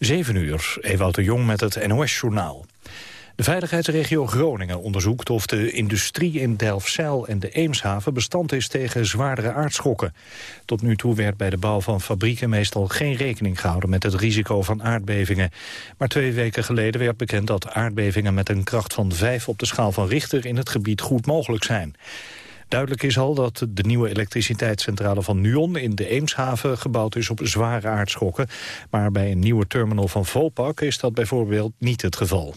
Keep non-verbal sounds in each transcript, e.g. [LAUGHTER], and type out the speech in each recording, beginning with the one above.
7 uur, Ewout de Jong met het NOS-journaal. De veiligheidsregio Groningen onderzoekt of de industrie in Delfzijl en de Eemshaven bestand is tegen zwaardere aardschokken. Tot nu toe werd bij de bouw van fabrieken meestal geen rekening gehouden met het risico van aardbevingen. Maar twee weken geleden werd bekend dat aardbevingen met een kracht van 5 op de schaal van Richter in het gebied goed mogelijk zijn. Duidelijk is al dat de nieuwe elektriciteitscentrale van Nuon in de Eemshaven gebouwd is op zware aardschokken. Maar bij een nieuwe terminal van Vopak is dat bijvoorbeeld niet het geval.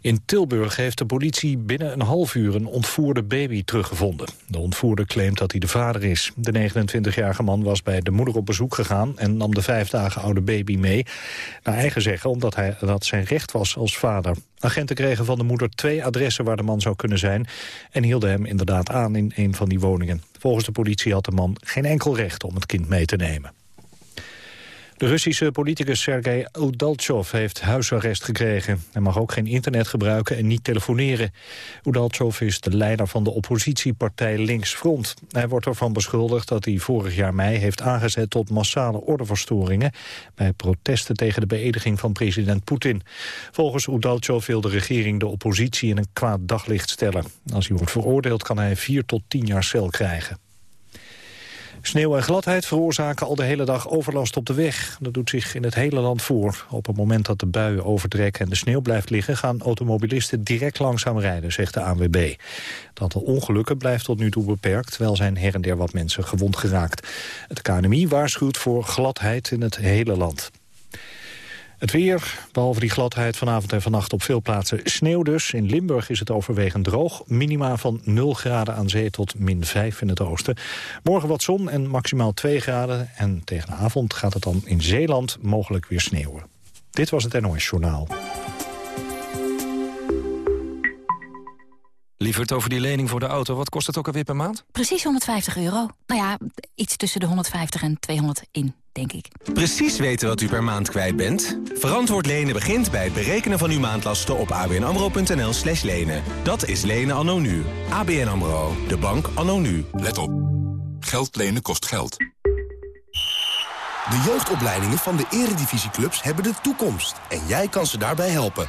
In Tilburg heeft de politie binnen een half uur een ontvoerde baby teruggevonden. De ontvoerder claimt dat hij de vader is. De 29-jarige man was bij de moeder op bezoek gegaan... en nam de vijf dagen oude baby mee. Naar eigen zeggen omdat hij, dat zijn recht was als vader. Agenten kregen van de moeder twee adressen waar de man zou kunnen zijn... en hielden hem inderdaad aan in een van die woningen. Volgens de politie had de man geen enkel recht om het kind mee te nemen. De Russische politicus Sergei Udaltsov heeft huisarrest gekregen. Hij mag ook geen internet gebruiken en niet telefoneren. Udaltsov is de leider van de oppositiepartij Linksfront. Hij wordt ervan beschuldigd dat hij vorig jaar mei heeft aangezet tot massale ordeverstoringen bij protesten tegen de beëdiging van president Poetin. Volgens Udaltsov wil de regering de oppositie in een kwaad daglicht stellen. Als hij wordt veroordeeld kan hij vier tot tien jaar cel krijgen. Sneeuw en gladheid veroorzaken al de hele dag overlast op de weg. Dat doet zich in het hele land voor. Op het moment dat de buien overtrekken en de sneeuw blijft liggen... gaan automobilisten direct langzaam rijden, zegt de ANWB. Het aantal ongelukken blijft tot nu toe beperkt... terwijl zijn her en der wat mensen gewond geraakt. Het KNMI waarschuwt voor gladheid in het hele land. Het weer, behalve die gladheid vanavond en vannacht op veel plaatsen sneeuw dus. In Limburg is het overwegend droog. Minima van 0 graden aan zee tot min 5 in het oosten. Morgen wat zon en maximaal 2 graden. En tegen de avond gaat het dan in Zeeland mogelijk weer sneeuwen. Dit was het NOS Journaal. Lieverd, over die lening voor de auto, wat kost het ook alweer per maand? Precies 150 euro. Nou ja, iets tussen de 150 en 200 in, denk ik. Precies weten wat u per maand kwijt bent? Verantwoord lenen begint bij het berekenen van uw maandlasten op abnamro.nl slash lenen. Dat is lenen anno nu. ABN AMRO, de bank anno nu. Let op. Geld lenen kost geld. De jeugdopleidingen van de eredivisieclubs hebben de toekomst. En jij kan ze daarbij helpen.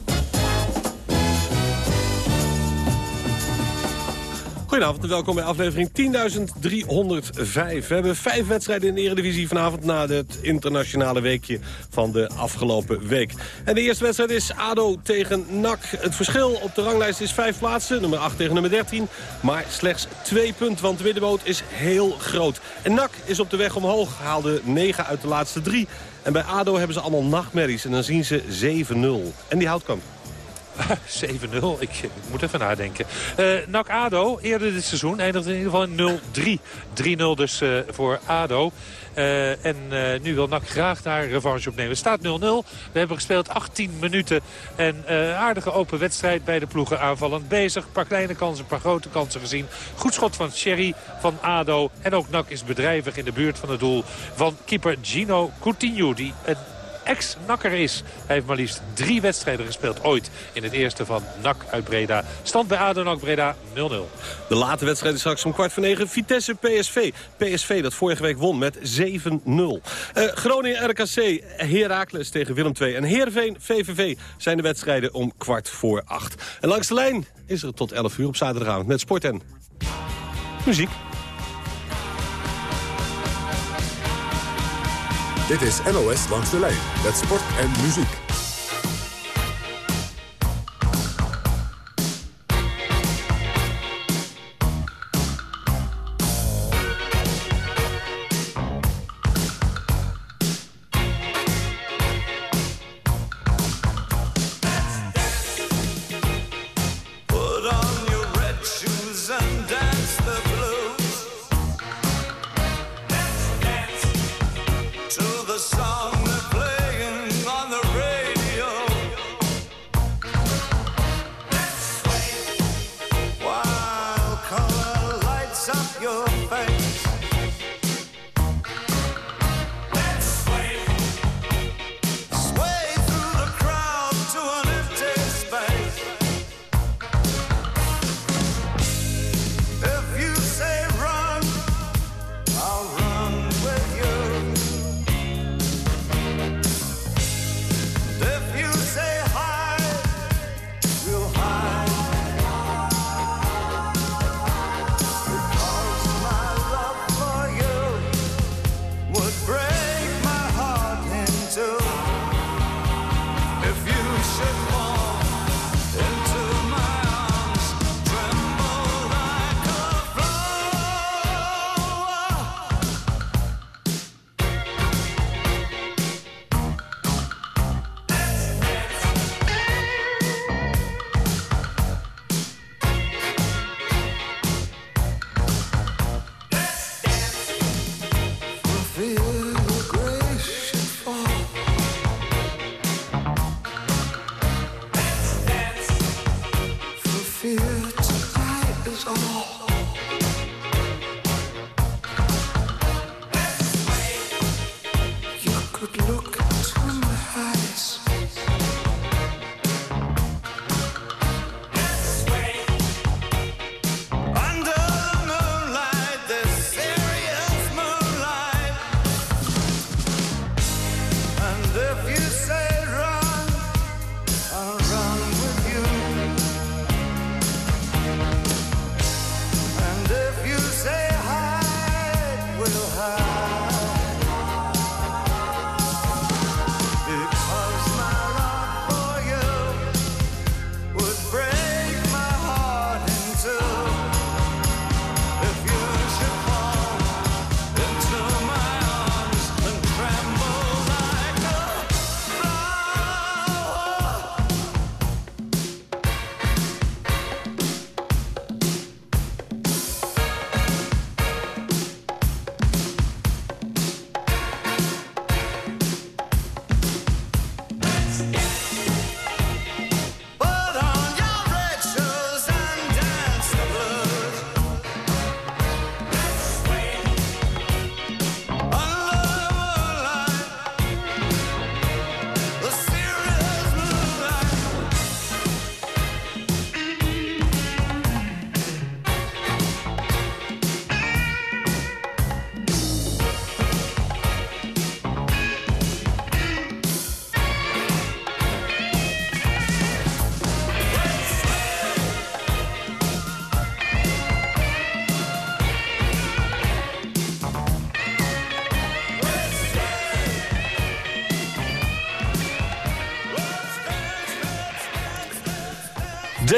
Goedenavond en welkom bij aflevering 10.305. We hebben vijf wedstrijden in de Eredivisie vanavond... na het internationale weekje van de afgelopen week. En de eerste wedstrijd is ADO tegen NAC. Het verschil op de ranglijst is vijf plaatsen, nummer 8 tegen nummer 13. Maar slechts twee punten, want de is heel groot. En NAC is op de weg omhoog, haalde 9 uit de laatste drie. En bij ADO hebben ze allemaal nachtmerries en dan zien ze 7-0. En die houdt. [LAUGHS] 7-0. Ik, moet even nadenken. Uh, NAC ADO, eerder dit seizoen, eindigde in ieder geval in 0-3. 3-0 dus uh, voor ADO. Uh, en nu wil NAC graag daar revanche opnemen. Het staat 0-0. We hebben gespeeld 18 minuten. En aardige open wedstrijd bij de ploegen aanvallend bezig. Een paar kleine kansen, een paar grote kansen gezien. Goed schot van Sherry, van ADO. En ook NAC is bedrijvig in de buurt van het doel van keeper Gino Coutinho. Die een ex-nakker is. Hij heeft maar liefst drie wedstrijden gespeeld ooit in het eerste van NAC uit Breda. Stand bij ADO Breda 0-0. De late wedstrijd is straks om kwart voor negen. Vitesse PSV. PSV dat vorige week won met 7-0. Uh, Groningen RKC, Heracles tegen Willem II. En Heerenveen VVV zijn de wedstrijden om kwart voor acht. En langs de lijn is er tot 11 uur op zaterdagavond met sport en muziek. Dit is NOS Langs de Lijn met sport en muziek.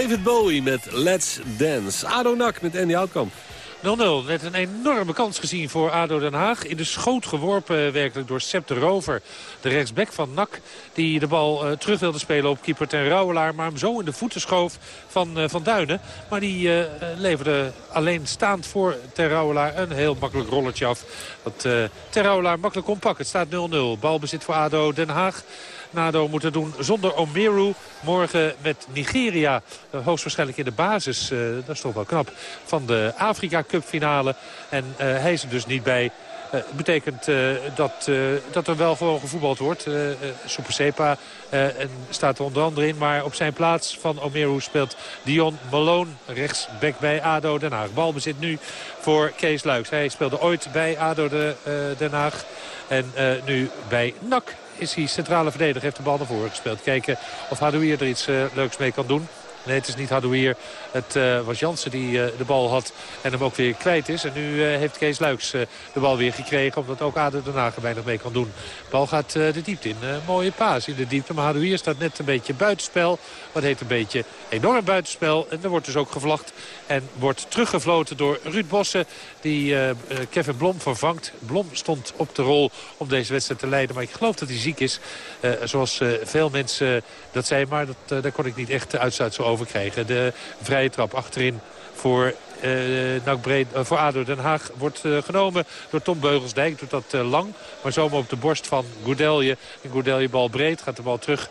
David Bowie met Let's Dance. Ado Nak met Andy Houtkamp. 0-0. Net een enorme kans gezien voor ADO Den Haag. In de schoot geworpen werkelijk door Sepp de Rover. De rechtsback van NAC. Die de bal uh, terug wilde spelen op keeper ten Rouwelaar. Maar hem zo in de voeten schoof van uh, Van Duinen. Maar die leverde alleen staand voor ten Rouwelaar een heel makkelijk rolletje af. Dat ten Rouwelaar makkelijk kon pakken. Het staat 0-0. Balbezit voor ADO Den Haag. Nado moeten doen zonder Omeru. Morgen met Nigeria. Hoogstwaarschijnlijk in de basis, uh, dat is toch wel knap, van de Afrika Cup finale. En uh, hij is er dus niet bij. Uh, betekent uh, dat, dat er wel gewoon gevoetbald wordt. Uh, Super Sepa en staat er onder andere in. Maar op zijn plaats van Omeru speelt Dion Malone. Rechtsback bij ADO Den Haag. Balbezit nu voor Kees Luiks. Hij speelde ooit bij ADO de, Den Haag. En nu bij NAC is hij centrale verdediger. Heeft de bal naar voren gespeeld. Kijken of Hadouier er iets leuks mee kan doen. Nee, het is niet Hadouier. Het uh, was Jansen die uh, de bal had en hem ook weer kwijt is. En nu uh, heeft Kees Luiks de bal weer gekregen. Omdat ook Ade Den weinig mee kan doen. De bal gaat de diepte in. mooie paas in de diepte. Maar Hadouier staat net een beetje buitenspel. Wat heet een beetje enorm buitenspel. En er wordt dus ook gevlacht. En wordt teruggefloten door Ruud Bossen. Die Kevin Blom vervangt. Blom stond op de rol om deze wedstrijd te leiden. Maar ik geloof dat hij ziek is. zoals veel mensen dat zeiden. Maar dat, daar kon ik niet echt uitsluit zo De vrije trap achterin voor Breed, uh, voor ADO Den Haag wordt uh, genomen door Tom Beugelsdijk. Doet dat lang, maar zomaar op de borst van Goudelje. En Goudelje bal breed, gaat de bal terug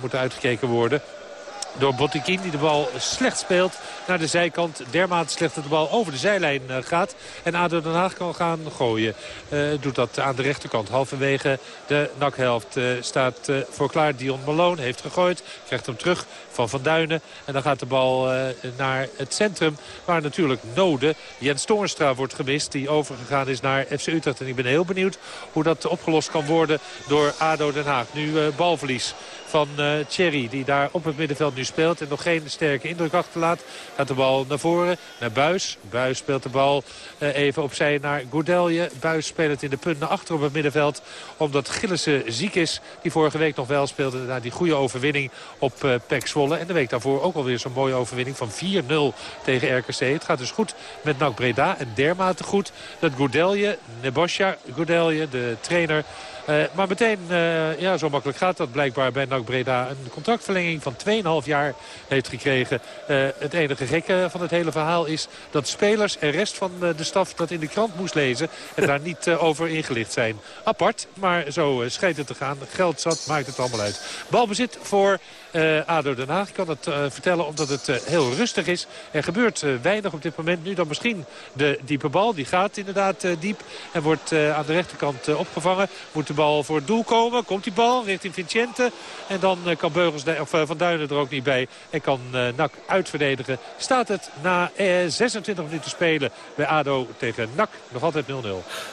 moet uitgekeken worden door Bottikin die de bal slecht speelt naar de zijkant. Dermate slecht dat de bal over de zijlijn gaat. En ADO Den Haag kan gaan gooien. Doet dat aan de rechterkant. Halverwege de nakhelft staat voor klaar. Dion Malone heeft gegooid. Krijgt hem terug van Van Duinen. En dan gaat de bal naar het centrum. Waar natuurlijk Node, Jens Toornstra wordt gemist. Die overgegaan is naar FC Utrecht. En ik ben heel benieuwd hoe dat opgelost kan worden door ADO Den Haag. Nu balverlies van uh, Thierry. Die daar op het middenveld nu speelt. En nog geen sterke indruk achterlaat. Gaat de bal naar voren. Naar Buis. Buis speelt de bal even opzij naar Goudelje. Buis speelt het in de punt naar achter op het middenveld. Omdat Gillissen ziek is. Die vorige week nog wel speelde. Na die goede overwinning op Pek. En de week daarvoor ook alweer zo'n mooie overwinning van 4-0 tegen RKC. Het gaat dus goed met NAC Breda. En dermate goed dat Goudelje, Nebosja Goudelje, de trainer... Uh, maar meteen, uh, ja, zo makkelijk gaat dat blijkbaar bij NAC Breda. Een contractverlenging van 2,5 jaar heeft gekregen. Uh, het enige gekke van het hele verhaal is dat spelers en rest van de staf dat in de krant moest lezen. En daar [LAUGHS] niet over ingelicht zijn. Apart, maar zo schijnt het te gaan. Geld zat, maakt het allemaal uit. Balbezit voor uh, ADO Den Haag. Ik kan het uh, vertellen omdat het uh, heel rustig is. Er gebeurt weinig op dit moment. Nu dan misschien de diepe bal. Die gaat inderdaad diep en wordt aan de rechterkant opgevangen. Moet de bal voor het doel komen. Komt die bal richting Vincente. En dan kan Beugels of, Van Duinen er ook niet bij. En kan NAC uitverdedigen. Staat het na 26 minuten spelen bij ADO tegen NAC. Nog altijd 0-0.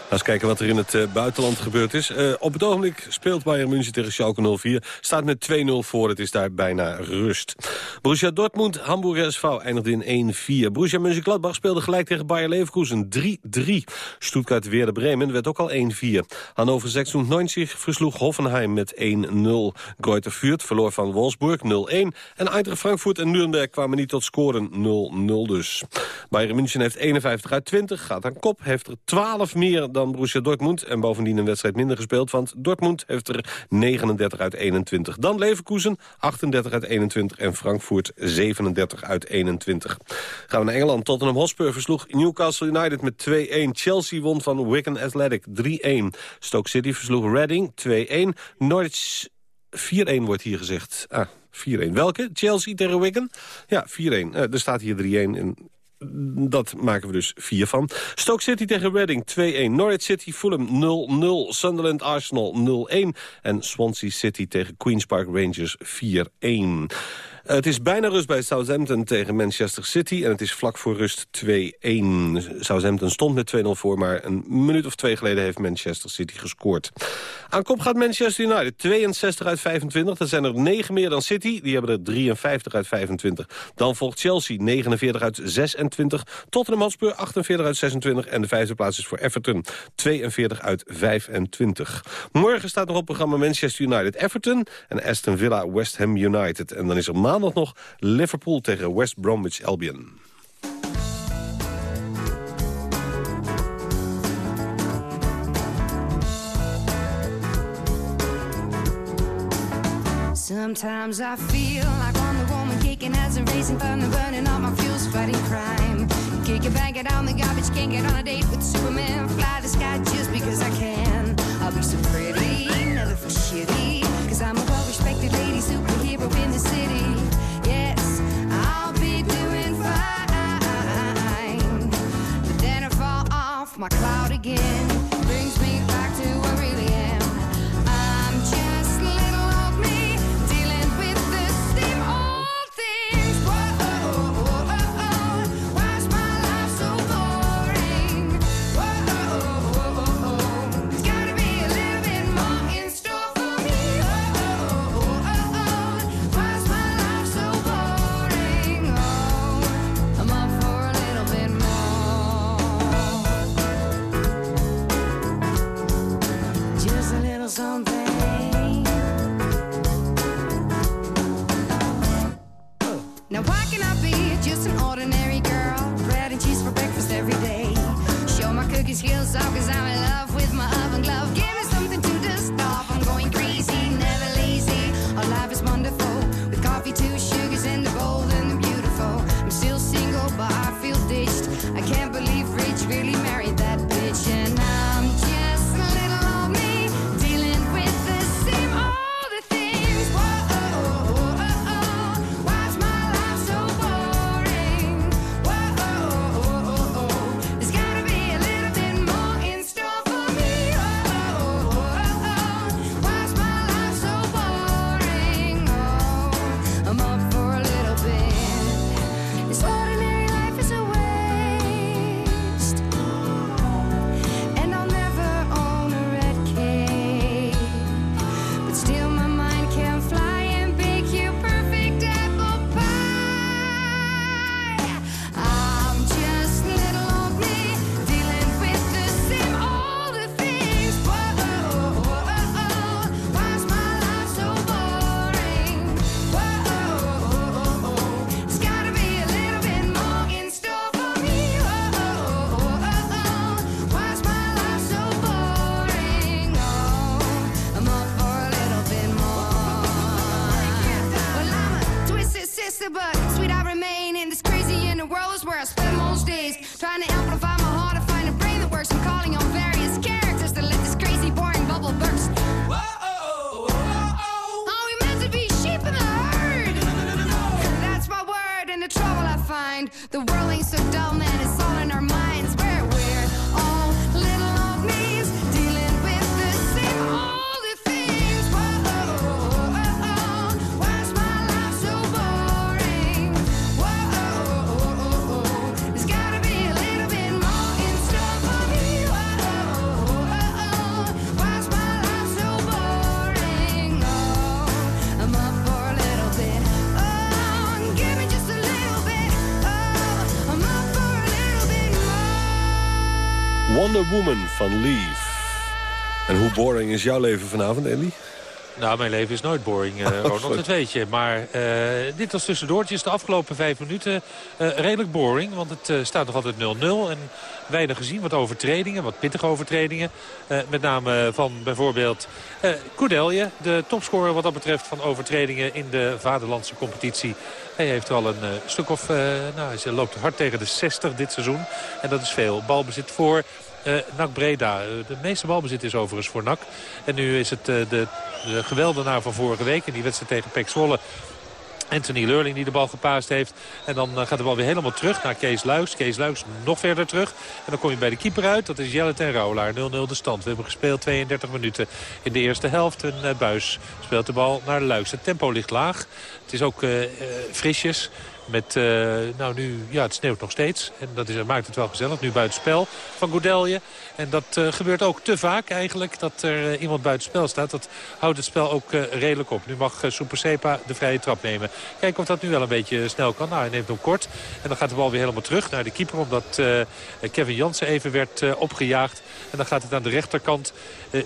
Laten kijken wat er in het buitenland gebeurd is. op het ogenblik speelt Bayern München tegen Schalke 04. Staat met 2-0 voor. Het is daar bijna rust. Borussia Dortmund, Hamburger SV eindigde in 1-4. Borussia Mönchengladbach speelde gelijk tegen Bayer Leverkusen 3-3. Stuttgart Werder Bremen werd ook al 1-4. Hannover 96 versloeg Hoffenheim met 1-0. Greuther Fürth verloor van Wolfsburg 0-1. En Eintracht Frankfurt en Nuremberg kwamen niet tot scoren 0-0 dus. Bayern München heeft 51 uit 20, gaat aan kop, heeft er 12 meer dan Borussia Dortmund... en bovendien een wedstrijd minder gespeeld, want Dortmund heeft er 39 uit 21. Dan Leverkusen, 38 uit 21 en Frankfurt 37 uit 21. Gaan we naar Engeland. Tottenham Hotspur versloeg Newcastle United met 2-1. Chelsea won van Wigan Athletic 3-1. Stoke City versloeg Reading 2-1. Norwich 4-1 wordt hier gezegd. Ah, 4-1. Welke? Chelsea tegen Wigan? Ja, 4-1. Uh, er staat hier 3-1 in dat maken we dus vier van. Stoke City tegen Reading 2-1. Norwich City Fulham 0-0. Sunderland Arsenal 0-1. En Swansea City tegen Queen's Park Rangers 4-1. Het is bijna rust bij Southampton tegen Manchester City. En het is vlak voor rust 2-1. Southampton stond met 2-0 voor, maar een minuut of twee geleden heeft Manchester City gescoord. Aan kop gaat Manchester United. 62 uit 25. Dat zijn er 9 meer dan City. Die hebben er 53 uit 25. Dan volgt Chelsea 49 uit 26. Tottenham Hotspur 48 uit 26. En de vijfde plaats is voor Everton 42 uit 25. Morgen staat nog op programma Manchester United Everton en Aston Villa West Ham United. En dan is er maandag nog Liverpool tegen West Bromwich Albion. Sometimes I feel like I'm the woman kicking as a racing thunder, burning all my fuels, fighting crime. Kick it, bang it on the garbage, can't get on a date with Superman. Fly the sky just because I can. I'll be so pretty, never feel shitty. Cause I'm a well respected lady superhero in the city. Yes, I'll be doing fine. But then I fall off my cloud again. Now why can I be just an ordinary girl? Bread and cheese for breakfast every day. Show my cookie skills off cause I'm in love with my oven glove. Give Woman van Leaf. En hoe boring is jouw leven vanavond, Andy? Nou, mijn leven is nooit boring, eh, [LAUGHS] Oh, Ronald, dat weet je. Maar eh, dit was tussendoortjes de afgelopen vijf minuten eh, redelijk boring. Want het staat nog altijd 0-0 en weinig gezien. Wat overtredingen, wat pittige overtredingen. Met name van bijvoorbeeld eh Koudelje, de topscorer wat dat betreft van overtredingen in de vaderlandse competitie. Hij heeft er al een stuk of, nou, hij loopt hard tegen de 60 dit seizoen. En dat is veel. Balbezit voor eh NAC Breda. Eh, De meeste balbezit is overigens voor NAC. En nu is het eh, de, de geweldenaar van vorige week in die wedstrijd tegen Pek Zwolle. Anthony Leurling die de bal gepaast heeft. En dan gaat de bal weer helemaal terug naar Kees Luiks. Kees Luiks nog verder terug. En dan kom je bij de keeper uit. Dat is Jelle ten Rauwelaar. 0-0 de stand. We hebben gespeeld 32 minuten in de eerste helft. En eh, Buis speelt de bal naar Luiks. Het tempo ligt laag. Het is ook frisjes. Met, eh, nou nu, ja, het sneeuwt nog steeds. En dat, is, maakt het wel gezellig. Nu buitenspel van Goudelje. En dat eh, gebeurt ook te vaak eigenlijk. Dat er uh, iemand buitenspel staat. Dat houdt het spel ook redelijk op. Nu mag uh, Supersepa de vrije trap nemen. Kijken of dat nu wel een beetje snel kan. Nou, hij neemt hem kort. En dan gaat de bal weer helemaal terug naar de keeper. Omdat Kevin Jansen even werd opgejaagd. En dan gaat het aan de rechterkant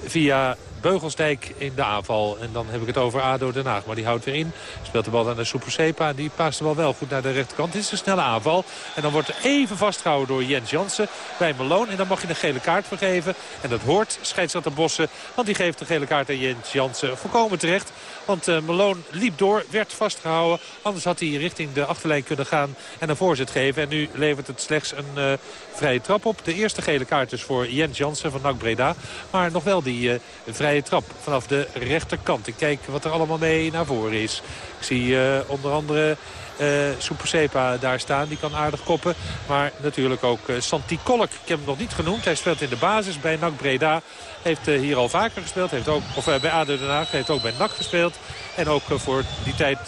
via Beugelsdijk in de aanval. En dan heb ik het over ADO Den Haag. Maar die houdt weer in. Speelt de bal aan de Supersepa. En die paast de bal wel goed naar de rechterkant. Is een snelle aanval. En dan wordt er even vastgehouden door Jens Jansen bij Malone. En dan mag je een gele kaart vergeven. En dat hoort scheidsrechter Bossen. Want die geeft de gele kaart aan Jens Jansen. Voorkomen terecht. Want uh, Malone liep door, werd vastgehouden. Anders had hij richting de achterlijn kunnen gaan en een voorzet geven. En nu levert het slechts een uh, vrije trap op. De eerste gele kaart is voor Jens Jansen van NAC Breda. Maar nog wel die uh, vrije trap vanaf de rechterkant. Ik kijk wat er allemaal mee naar voren is. Ik zie onder andere... Uh, Supersepa daar staan. Die kan aardig koppen. Maar natuurlijk ook uh, Santi Kolk. Ik heb hem nog niet genoemd. Hij speelt in de basis bij NAC Breda. Heeft uh, hier al vaker gespeeld. Heeft ook, of bij ADO Den Haag. Heeft ook bij NAC gespeeld. En ook voor die tijd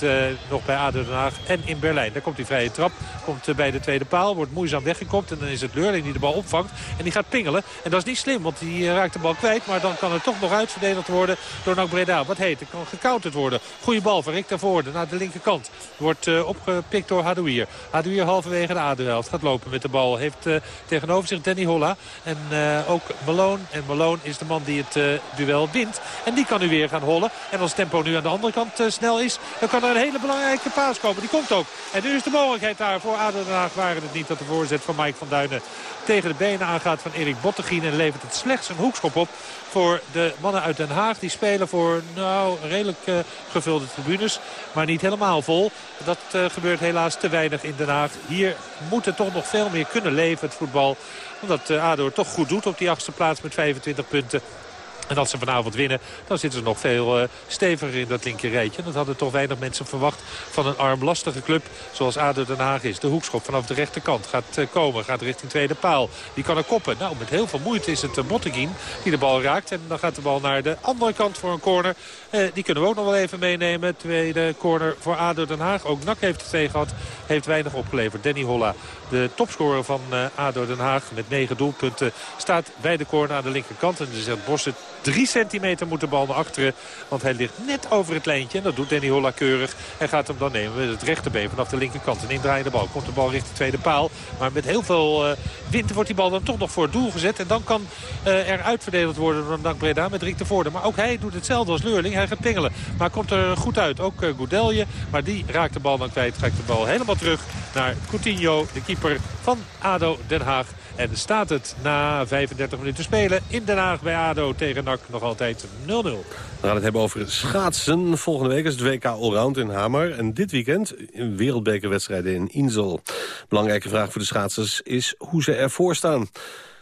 nog bij ADO Den Haag en in Berlijn. Daar komt die vrije trap. Komt bij de tweede paal. Wordt moeizaam weggekopt. En dan is het Leurling die de bal opvangt. En die gaat pingelen. En dat is niet slim. Want die raakt de bal kwijt. Maar dan kan het toch nog uitverdedigd worden door NAC Breda. Wat heet het? Kan gecounterd worden. Goeie bal van Rick daarvoor. Naar de linkerkant. Wordt opgepikt door Hadouier. Hadouier halverwege de ADO-helft. Gaat lopen met de bal. Heeft tegenover zich Danny Holla. En ook Malone. En Malone is de man die het duel wint. En die kan nu weer gaan hollen. En als tempo nu aan de andere kant snel is, dan kan er een hele belangrijke paas komen. Die komt ook. En nu is de mogelijkheid daar voor ADO Den Haag. Waren het niet dat de voorzet van Mike van Duinen tegen de benen aangaat van Erik Bottegien. En levert het slechts een hoekschop op voor de mannen uit Den Haag. Die spelen voor nou, redelijk uh, gevulde tribunes, maar niet helemaal vol. Dat uh, gebeurt helaas te weinig in Den Haag. Hier moet het toch nog veel meer kunnen leven, het voetbal. Omdat uh, ADO toch goed doet op die achtste plaats met 25 punten. En als ze vanavond winnen, dan zitten ze nog veel uh, steviger in dat linkerrijtje. Dat hadden toch weinig mensen verwacht van een armlastige club zoals ADO Den Haag is. De hoekschop vanaf de rechterkant gaat uh, komen, gaat richting tweede paal. Die kan er koppen. Nou, met heel veel moeite is het uh, die de bal raakt. En dan gaat de bal naar de andere kant voor een corner. die kunnen we ook nog wel even meenemen. Tweede corner voor ADO Den Haag. Ook NAC heeft het twee gehad. Heeft weinig opgeleverd. Danny Holla, de topscorer van ADO Den Haag met negen doelpunten, staat bij de corner aan de linkerkant. En dan zegt Bos Drie centimeter moet de bal naar achteren. Want hij ligt net over het lijntje. En dat doet Danny Holla keurig. En gaat hem dan nemen met het rechterbeen vanaf de linkerkant. Een indraaiende bal. Komt de bal richting de tweede paal. Maar met heel veel uh, wind wordt die bal dan toch nog voor het doel gezet. En dan kan uh, er uitverdedigd worden door Dank Breda met Rick de Voorde. Maar ook hij doet hetzelfde als Leurling. Hij gaat pingelen. Maar komt er goed uit. Ook uh, Goudelje. Maar die raakt de bal dan kwijt. Trekt de bal helemaal terug naar Coutinho. De keeper van ADO Den Haag. En staat het na 35 minuten spelen in Den Haag bij ADO tegen NAC nog altijd 0-0. We gaan het hebben over schaatsen. Volgende week is het WK Allround in Hamar. En dit weekend wereldbekerwedstrijden in Insel. Belangrijke vraag voor de schaatsers is hoe ze ervoor staan.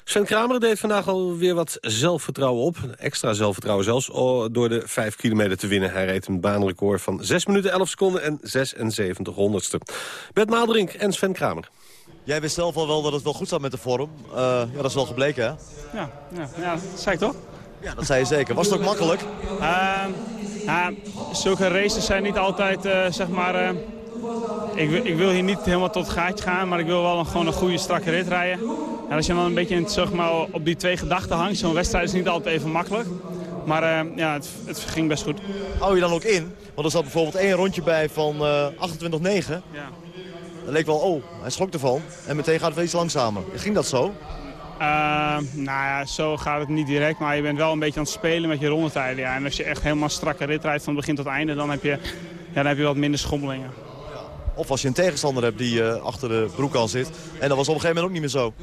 Sven Kramer deed vandaag alweer wat zelfvertrouwen op. Extra zelfvertrouwen zelfs, door de 5 kilometer te winnen. Hij reed een baanrecord van 6 minuten 11 seconden en 76 honderdste. Bert Maalderink en Sven Kramer. Jij wist zelf al wel dat het wel goed zat met de vorm. Uh, ja, dat is wel gebleken, hè? Ja, ja, ja, dat zei ik toch? Ja, dat zei je zeker. Was het ook makkelijk? Uh, zulke races zijn niet altijd, uh, zeg maar... Ik, ik, wil hier niet helemaal tot het gaatje gaan, maar ik wil wel een, gewoon een goede, strakke rit rijden. En als je dan een beetje zeg maar, op die twee gedachten hangt, zo'n wedstrijd is niet altijd even makkelijk. Maar ja, het, het, ging best goed. Hou je dan ook in? Want er zat bijvoorbeeld één rondje bij van 28-9. Ja. Dat leek wel, oh, hij schrok ervan. En meteen gaat het wel iets langzamer. Ging dat zo? Uh, nou ja, zo gaat het niet direct. Maar je bent wel een beetje aan het spelen met je rondetijden. Ja. En als je echt helemaal strakke rit rijdt van begin tot einde, dan heb je, ja, dan heb je wat minder schommelingen. Of als je een tegenstander hebt die uh, achter de broek al zit. En dat was op een gegeven moment ook niet meer zo.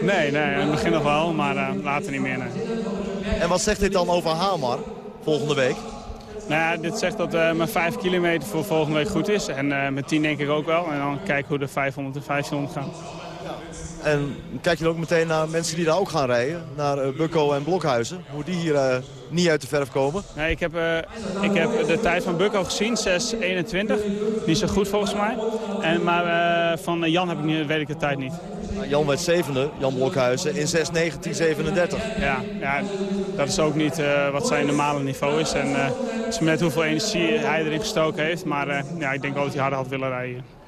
Nee, nee in het begin nog wel, maar uh, later niet meer. Nee. En wat zegt dit dan over Hamar volgende week? Nou ja, dit zegt dat uh, mijn 5 kilometer voor volgende week goed is. En uh, met 10 denk ik ook wel. En dan kijken hoe de 500 en 1500 gaan. En kijk je dan ook meteen naar mensen die daar ook gaan rijden? Naar uh, Bukko en Blokhuizen. Hoe die hier niet uit de verf komen? Nee, ik, heb, ik heb de tijd van Bukko gezien, 6.21. Niet zo goed volgens mij. En, maar van Jan heb ik nu, weet ik de tijd niet. Jan werd zevende, Jan Blokhuizen, in 6.19.37. Ja, ja, dat is ook niet wat zijn normale niveau is. En het is net hoeveel energie hij erin gestoken heeft. Maar ja, ik denk ook dat hij harder had willen rijden.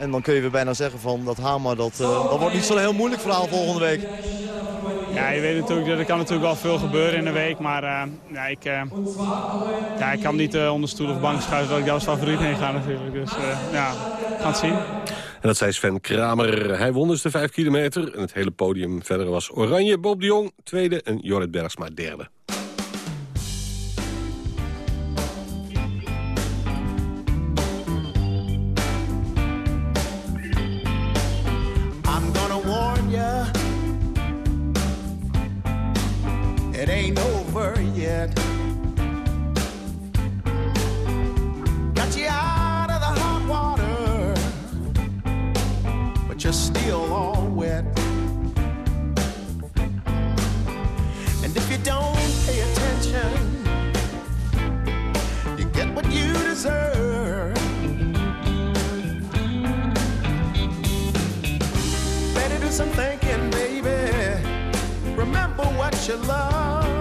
En dan kun je weer bijna zeggen van dat Hama, dat, eh, dat wordt niet zo'n heel moeilijk verhaal volgende week. Ja, je weet natuurlijk, er kan natuurlijk wel veel gebeuren in een week. Maar eh, ja, ik, eh, ja, ik kan niet eh, onder stoel of bank schuiven dat ik daar als favoriet heen ga natuurlijk. Dus eh, ja, we gaan het zien. En dat zei Sven Kramer. Hij won dus de 5 kilometer. En het hele podium verder was Oranje, Bob de Jong tweede en Jorrit Bergsma derde. Yet. Got you out of the hot water, but you're still all wet. And if you don't pay attention, you get what you deserve. Better do some thinking, baby. Remember what you love.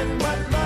But. what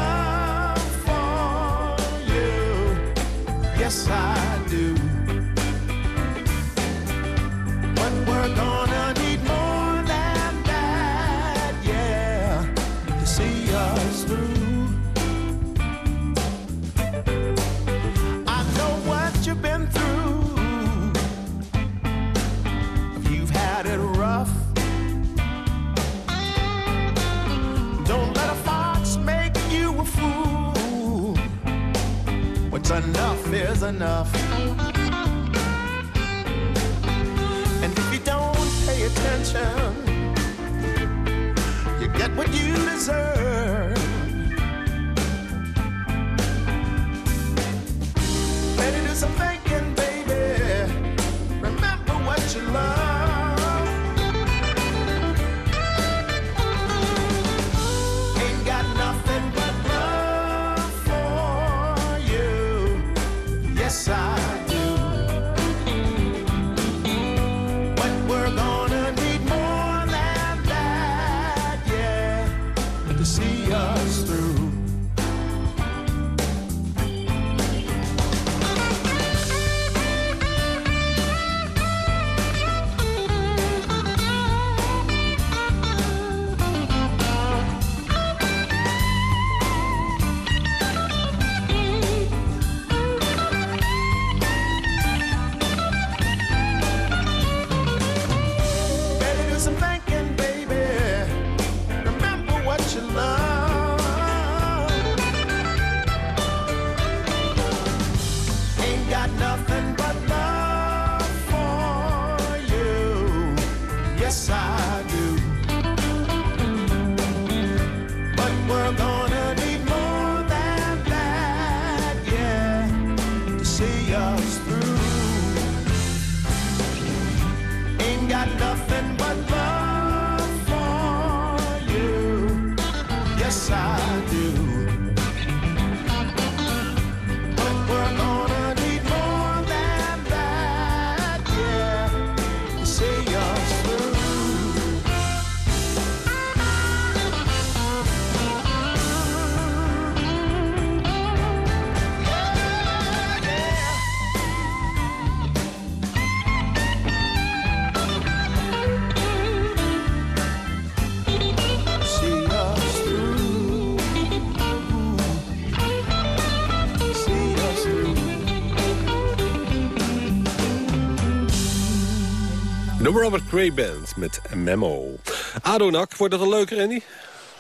Robert Cray Band met Memo. Adonak, wordt dat een leuke, Randy?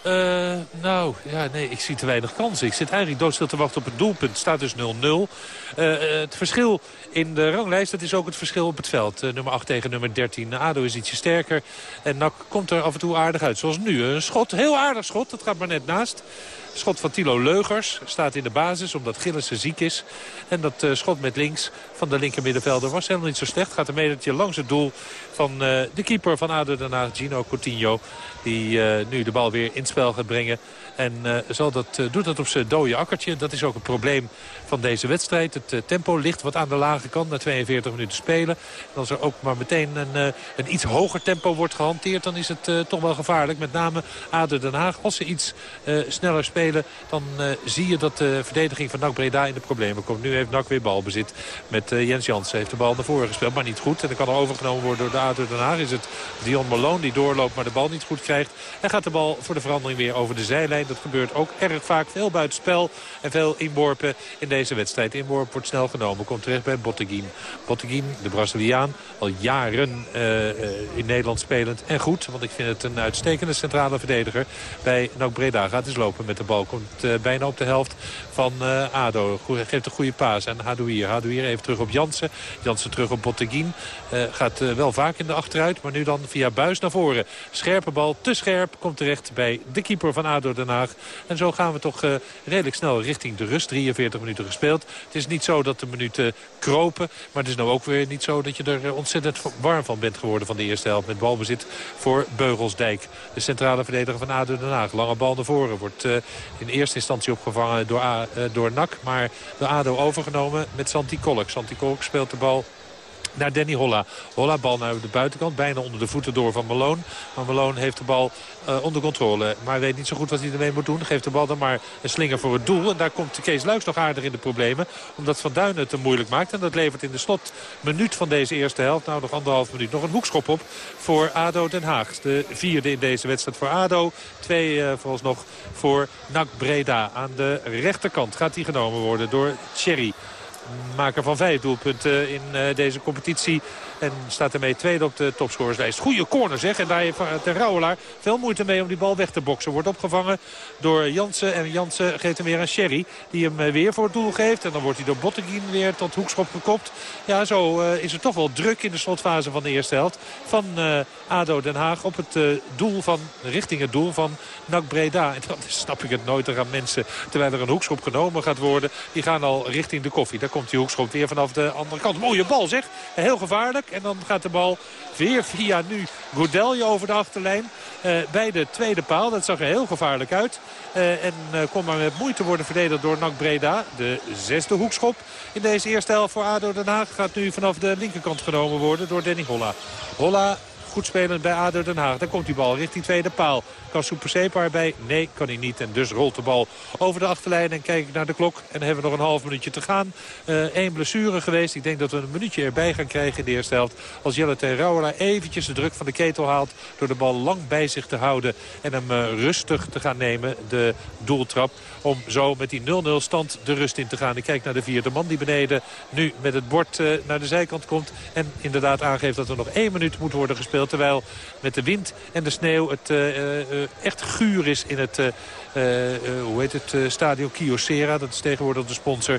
Eh, nou, ja, nee, ik zie te weinig kansen. Ik zit eigenlijk doodstil te wachten op het doelpunt. Staat dus 0-0. Eh, het verschil in de ranglijst, dat is ook het verschil op het veld. Eh, nummer 8 tegen nummer 13. ADO is ietsje sterker. En NAC komt er af en toe aardig uit. Zoals nu. Een schot, heel aardig schot. Dat gaat maar net naast. Schot van Tilo Leugers staat in de basis omdat Gillissen ziek is. En dat eh, schot met links van de linkermiddenvelder was helemaal niet zo slecht. Gaat een metertje langs het doel van eh, de keeper van ADO daarna, Gino Coutinho. Die eh, nu de bal weer in het spel gaat brengen. En eh, zal dat, doet dat op zijn dode akkertje. Dat is ook het probleem van deze wedstrijd. Het tempo ligt wat aan de lage kant na 42 minuten spelen. En als er ook maar meteen een, een iets hoger tempo wordt gehanteerd... dan is het toch wel gevaarlijk. Met name ADO Den Haag. Als ze iets sneller spelen dan zie je dat de verdediging van NAC Breda in de problemen komt. Nu heeft NAC weer balbezit met Jens Jansen. Heeft de bal naar voren gespeeld, maar niet goed. En dan kan er overgenomen worden door de ADO Den Haag. Is het Dion Malone die doorloopt, maar de bal niet goed krijgt. En gaat de bal voor de verandering weer over de zijlijn. Dat gebeurt ook erg vaak. Veel buitenspel en veel inworpen in deze wedstrijd. Inworp wordt snel genomen. Komt terecht bij Botteguin. Botteguin, de Braziliaan, al jaren uh, in Nederland spelend. En goed, want ik vind het een uitstekende centrale verdediger. Bij NAC Breda gaat dus lopen met de bal. Komt bijna op de helft van ADO. Geeft een goede paas aan Hadouier. Hadouier even terug op Jansen. Jansen terug op Botteguin. gaat wel vaak in de achteruit, maar nu dan via Buis naar voren. Scherpe bal, te scherp, komt terecht bij de keeper van ADO Den Haag. En zo gaan we toch redelijk snel richting de rust. 43 minuten gespeeld. Het is niet zo dat de minuten kropen, maar het is nou ook weer niet zo dat je er ontzettend warm van bent geworden van de eerste helft. Met balbezit voor Beugelsdijk. De centrale verdediger van ADO Den Haag. Lange bal naar voren. Wordt in eerste instantie opgevangen door, A, door NAC. Maar door ADO overgenomen met Santi Kolk. Santi Kolk speelt de bal naar Danny Holla. Holla bal naar de buitenkant, bijna onder de voeten door van Malone. Maar Malone heeft de bal uh, onder controle. Maar weet niet zo goed wat hij ermee moet doen. Geeft de bal dan maar een slinger voor het doel. En daar komt Kees Luiks nog aardig in de problemen. Omdat Van Duinen het te moeilijk maakt. En dat levert in de slotminuut van deze eerste helft, nou nog anderhalf minuut, nog een hoekschop op voor ADO Den Haag. De vierde in deze wedstrijd voor ADO. Twee uh, vooralsnog voor NAC Breda. Aan de rechterkant gaat die genomen worden door Thierry maker van vijf doelpunten in uh, deze competitie. En staat ermee tweede op de topscorerslijst. Goede corner zeg. En daar heeft Ten Rouwelaar veel moeite mee om die bal weg te boksen. Wordt opgevangen door Jansen. En Jansen geeft hem weer aan Sherry. Die hem weer voor het doel geeft. En dan wordt hij door Botteguin weer tot hoekschop gekopt. Ja, zo uh, is het toch wel druk in de slotfase van de eerste helft. Van ADO Den Haag op het doel van, richting het doel van NAC Breda. [LAUGHS] En dan snap ik het nooit. Er gaan mensen, terwijl er een hoekschop genomen gaat worden. Die gaan al richting de koffie. Daar komt die hoekschop weer vanaf de andere kant. Mooie bal zeg. Heel gevaarlijk. En dan gaat de bal weer via nu Godelje over de achterlijn. Uh, bij de tweede paal. Dat zag er heel gevaarlijk uit. Uh, en uh, kon maar met moeite worden verdedigd door NAC Breda. De zesde hoekschop in deze eerste helft voor ADO Den Haag. Gaat nu vanaf de linkerkant genomen worden door Danny Holla. Holla goed spelend bij ADO Den Haag. Dan komt die bal richting tweede paal. Kan Soepersepa erbij? Nee, kan hij niet. En dus rolt de bal over de achterlijn. En kijk ik naar de klok. En dan hebben we nog een half minuutje te gaan. Eén uh, blessure geweest. Ik denk dat we een minuutje erbij gaan krijgen in de eerste helft. Als Jelle ten Rauwela eventjes de druk van de ketel haalt. Door de bal lang bij zich te houden. En hem uh, rustig te gaan nemen. De doeltrap. Om zo met die 0-0 stand de rust in te gaan. Ik kijk naar de vierde man die beneden nu met het bord uh, naar de zijkant komt. En inderdaad aangeeft dat er nog één minuut moet worden gespeeld. Terwijl met de wind en de sneeuw het echt guur is in het uh, hoe heet het, stadion Kyocera. Dat is tegenwoordig de sponsor.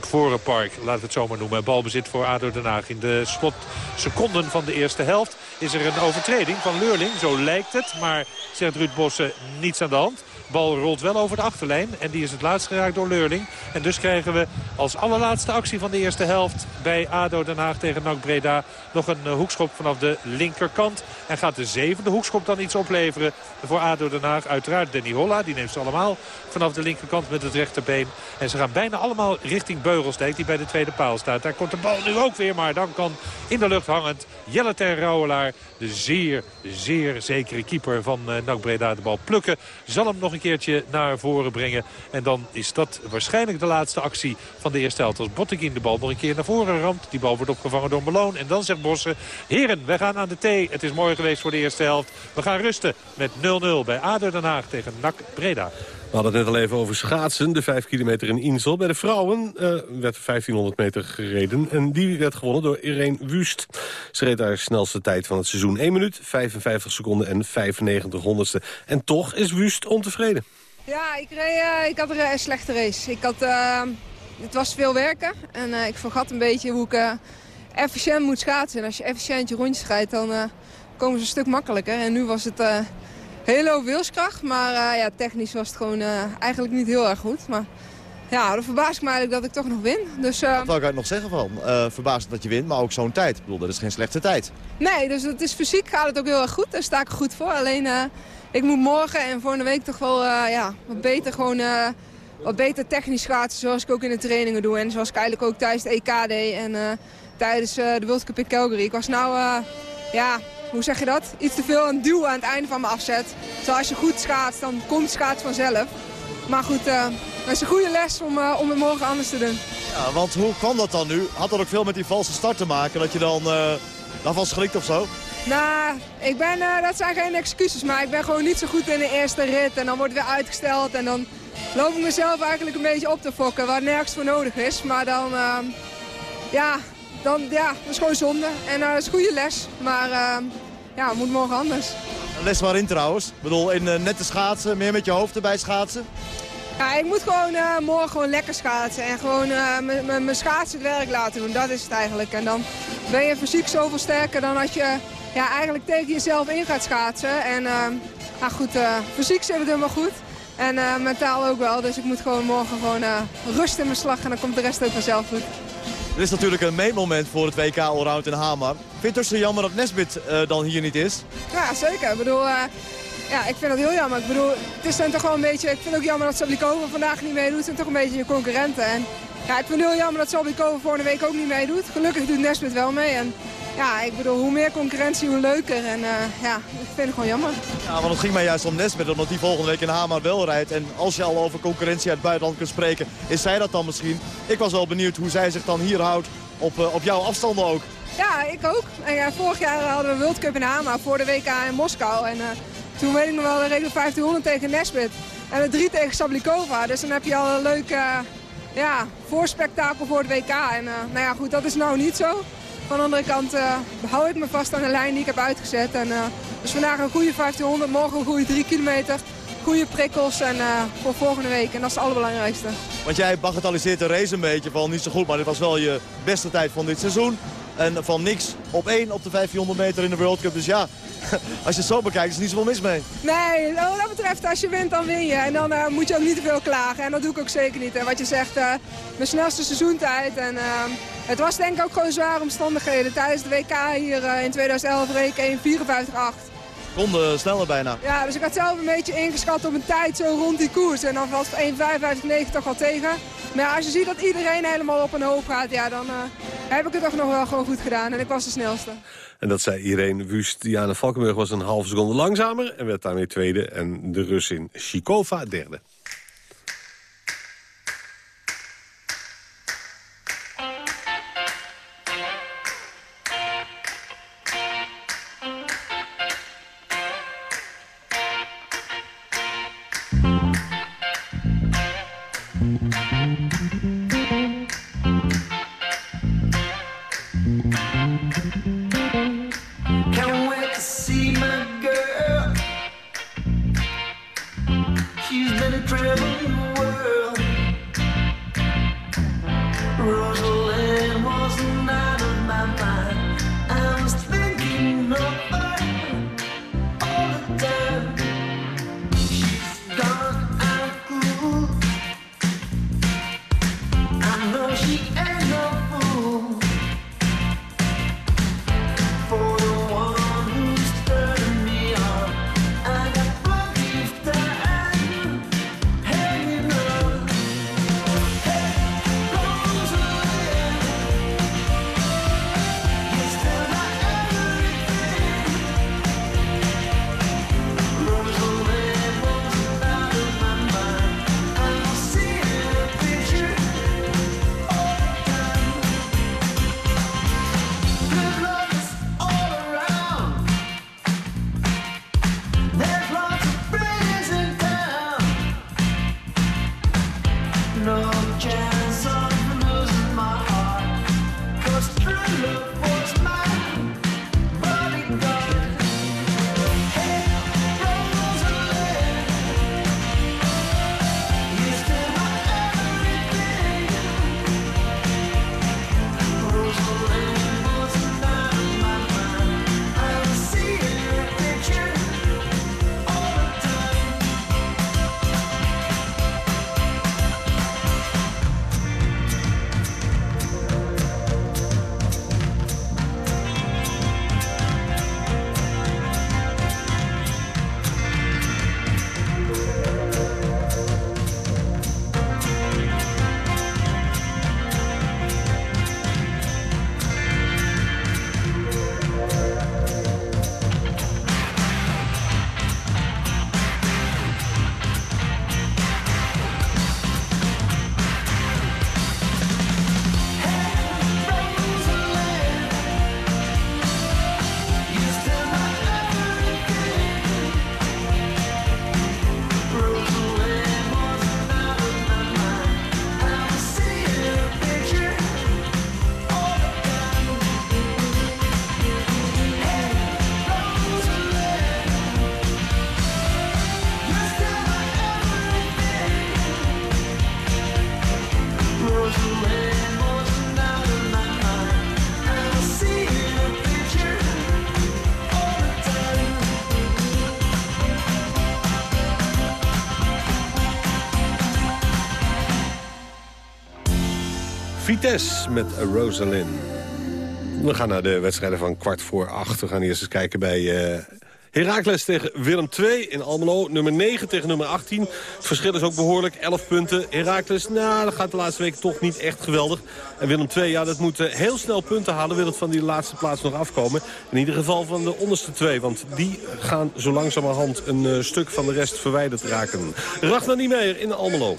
Vorenpark, we het zo maar noemen. Balbezit voor ADO Den Haag. In de slotseconden van de eerste helft is er een overtreding van Leurling. Zo lijkt het, maar zegt Ruud Bossen niets aan de hand bal rolt wel over de achterlijn. En die is het laatst geraakt door Leurling. En dus krijgen we als allerlaatste actie van de eerste helft... bij ADO Den Haag tegen NAC Breda nog een uh, hoekschop vanaf de linkerkant. En gaat de zevende hoekschop dan iets opleveren voor ADO Den Haag. Uiteraard Danny Holla, die neemt ze allemaal vanaf de linkerkant met het rechterbeen. En ze gaan bijna allemaal richting Beugelsdijk, die bij de tweede paal staat. Daar komt de bal nu ook weer, maar dan kan in de lucht hangend Jelle ter Rouwelaar... de zeer, zeer zekere keeper van uh, NAC Breda de bal plukken. Zal hem nog een keertje naar voren brengen. En dan is dat waarschijnlijk de laatste actie van de eerste helft. Als Botteguin de bal nog een keer naar voren ramt. Die bal wordt opgevangen door Malone. En dan zegt Bossen, heren, wij gaan aan de thee. Het is mooi geweest voor de eerste helft. We gaan rusten met 0-0 bij ADO Den Haag tegen NAC Breda. We hadden het net al even over schaatsen, de 5 kilometer in Insel. Bij de vrouwen uh, werd 1500 meter gereden en die werd gewonnen door Irene Wust. Ze reed haar snelste tijd van het seizoen 1 minuut, 55 seconden en 95 honderdste. En toch is Wust ontevreden. Ja, ik, reed, uh, ik had een uh, slechte race. Ik had, het was veel werken en ik vergat een beetje hoe ik efficiënt moet schaatsen. En als je efficiënt je rondjes rijdt, dan komen ze een stuk makkelijker. En nu was het hele hoop wilskracht, maar ja, technisch was het gewoon eigenlijk niet heel erg goed. Maar ja, dan verbaas ik me eigenlijk dat ik toch nog win. Dus, uh... Dat wil ik nog zeggen van. Uh, verbaasd dat je wint, maar ook zo'n tijd. Ik bedoel, dat is geen slechte tijd. Nee, dus het is fysiek gaat het ook heel erg goed. Daar sta ik goed voor. Alleen, uh, ik moet morgen en volgende week toch wel ja, wat beter gewoon... wat beter technisch schaatsen, zoals ik ook in de trainingen doe. En zoals ik eigenlijk ook tijdens de EK deed en tijdens de World Cup in Calgary. Ik was nou, ja, hoe zeg je dat? Iets te veel een duw aan het einde van mijn afzet. Zoals je goed schaatst, dan komt schaats vanzelf. Maar goed, eh, het is een goede les om, eh, om het morgen anders te doen. Ja, want hoe kwam dat dan nu? Had dat ook veel met die valse start te maken? Dat je dan uh, daarvan schrikt of zo? Nou, ik ben, uh, dat zijn geen excuses, maar ik ben gewoon niet zo goed in de eerste rit. En dan wordt het weer uitgesteld en dan loop ik mezelf eigenlijk een beetje op te fokken, waar nergens voor nodig is. Maar dan, uh, ja, dan, ja, dat is gewoon zonde. En uh, dat is een goede les, maar ja, het moet morgen anders. Een les waarin trouwens? Ik bedoel, in nette schaatsen, meer met je hoofd erbij schaatsen? Ja, ik moet gewoon uh, morgen gewoon lekker schaatsen en gewoon uh, mijn schaatsen het werk laten doen. Dat is het eigenlijk. En dan ben je fysiek zoveel sterker dan als je ja, eigenlijk tegen jezelf in gaat schaatsen. En nou goed, fysiek zit het helemaal goed. En mentaal ook wel. Dus ik moet gewoon morgen gewoon rust in mijn slag en dan komt de rest ook vanzelf goed. Er is natuurlijk een meetmoment voor het WK Allround in Hamar. Vind je het zo jammer dat Nesbit dan hier niet is? Ja, zeker. Ik bedoel, ja, ik vind dat heel jammer. Ik bedoel, het is dan toch wel een beetje... Ik vind ook jammer dat Sablikova vandaag niet meedoet. Het zijn toch een beetje je concurrenten. En ja, ik vind het heel jammer dat Sablikova volgende week ook niet meedoet. Gelukkig doet Nesbit wel mee. En ja, ik bedoel, hoe meer concurrentie, hoe leuker. En uh, ja, ik vind het gewoon jammer. Ja, want het ging mij juist om Nesbit, omdat die volgende week in Hamar wel rijdt. En als je al over concurrentie uit het buitenland kunt spreken, is zij dat dan misschien? Ik was wel benieuwd hoe zij zich dan hier houdt op, uh, op jouw afstanden ook. Ja, ik ook. En, ja, vorig jaar hadden we World Cup in Hamar voor de WK in Moskou. En uh, toen weet ik nog wel de regel 1500 tegen Nesbit. En de 3 tegen Sablikova. Dus dan heb je al een leuk uh, ja, voorspektakel voor het WK. En uh, nou ja, goed, dat is nou niet zo. Van de andere kant uh, hou ik me vast aan de lijn die ik heb uitgezet. En, dus vandaag een goede 1500, morgen een goede 3 kilometer. Goede prikkels en voor volgende week. En dat is het allerbelangrijkste. Want jij bagatelliseert de race een beetje van niet zo goed, maar dit was wel je beste tijd van dit seizoen. En van niks op één op de 1500 meter in de World Cup. Dus ja, [LAUGHS] als je het zo bekijkt is er niet zoveel mis mee. Nee, wat dat betreft, als je wint, dan win je. En dan uh, moet je ook niet te veel klagen. En dat doe ik ook zeker niet. En wat je zegt, uh, mijn snelste seizoentijd. En uh, het was denk ik ook gewoon zware omstandigheden. Tijdens de WK hier in 2011 reek ik 1.54.8 seconden sneller bijna. Ja, dus ik had zelf een beetje ingeschat op een tijd zo rond die koers. En dan was 1.55.9 toch al tegen. Maar ja, als je ziet dat iedereen helemaal op een hoop gaat, ja, dan uh, heb ik het toch nog wel gewoon goed gedaan. En ik was de snelste. En dat zei Irene Wust. Diana Valkenburg was een halve seconde langzamer en werd daarmee tweede. En de Russin Shikova derde. Vitesse met Rosalind. We gaan naar de wedstrijden van kwart voor acht. We gaan eerst eens kijken bij uh, Heracles tegen Willem II in Almelo. Nummer 9 tegen nummer 18. Het verschil is ook behoorlijk, 11 punten. Heracles, nou, dat gaat de laatste week toch niet echt geweldig. En Willem II, ja, dat moet uh, heel snel punten halen. Wil het van die laatste plaats nog afkomen. In ieder geval van de onderste twee. Want die gaan zo langzamerhand een uh, stuk van de rest verwijderd raken. Ragnar Niemeyer in Almelo.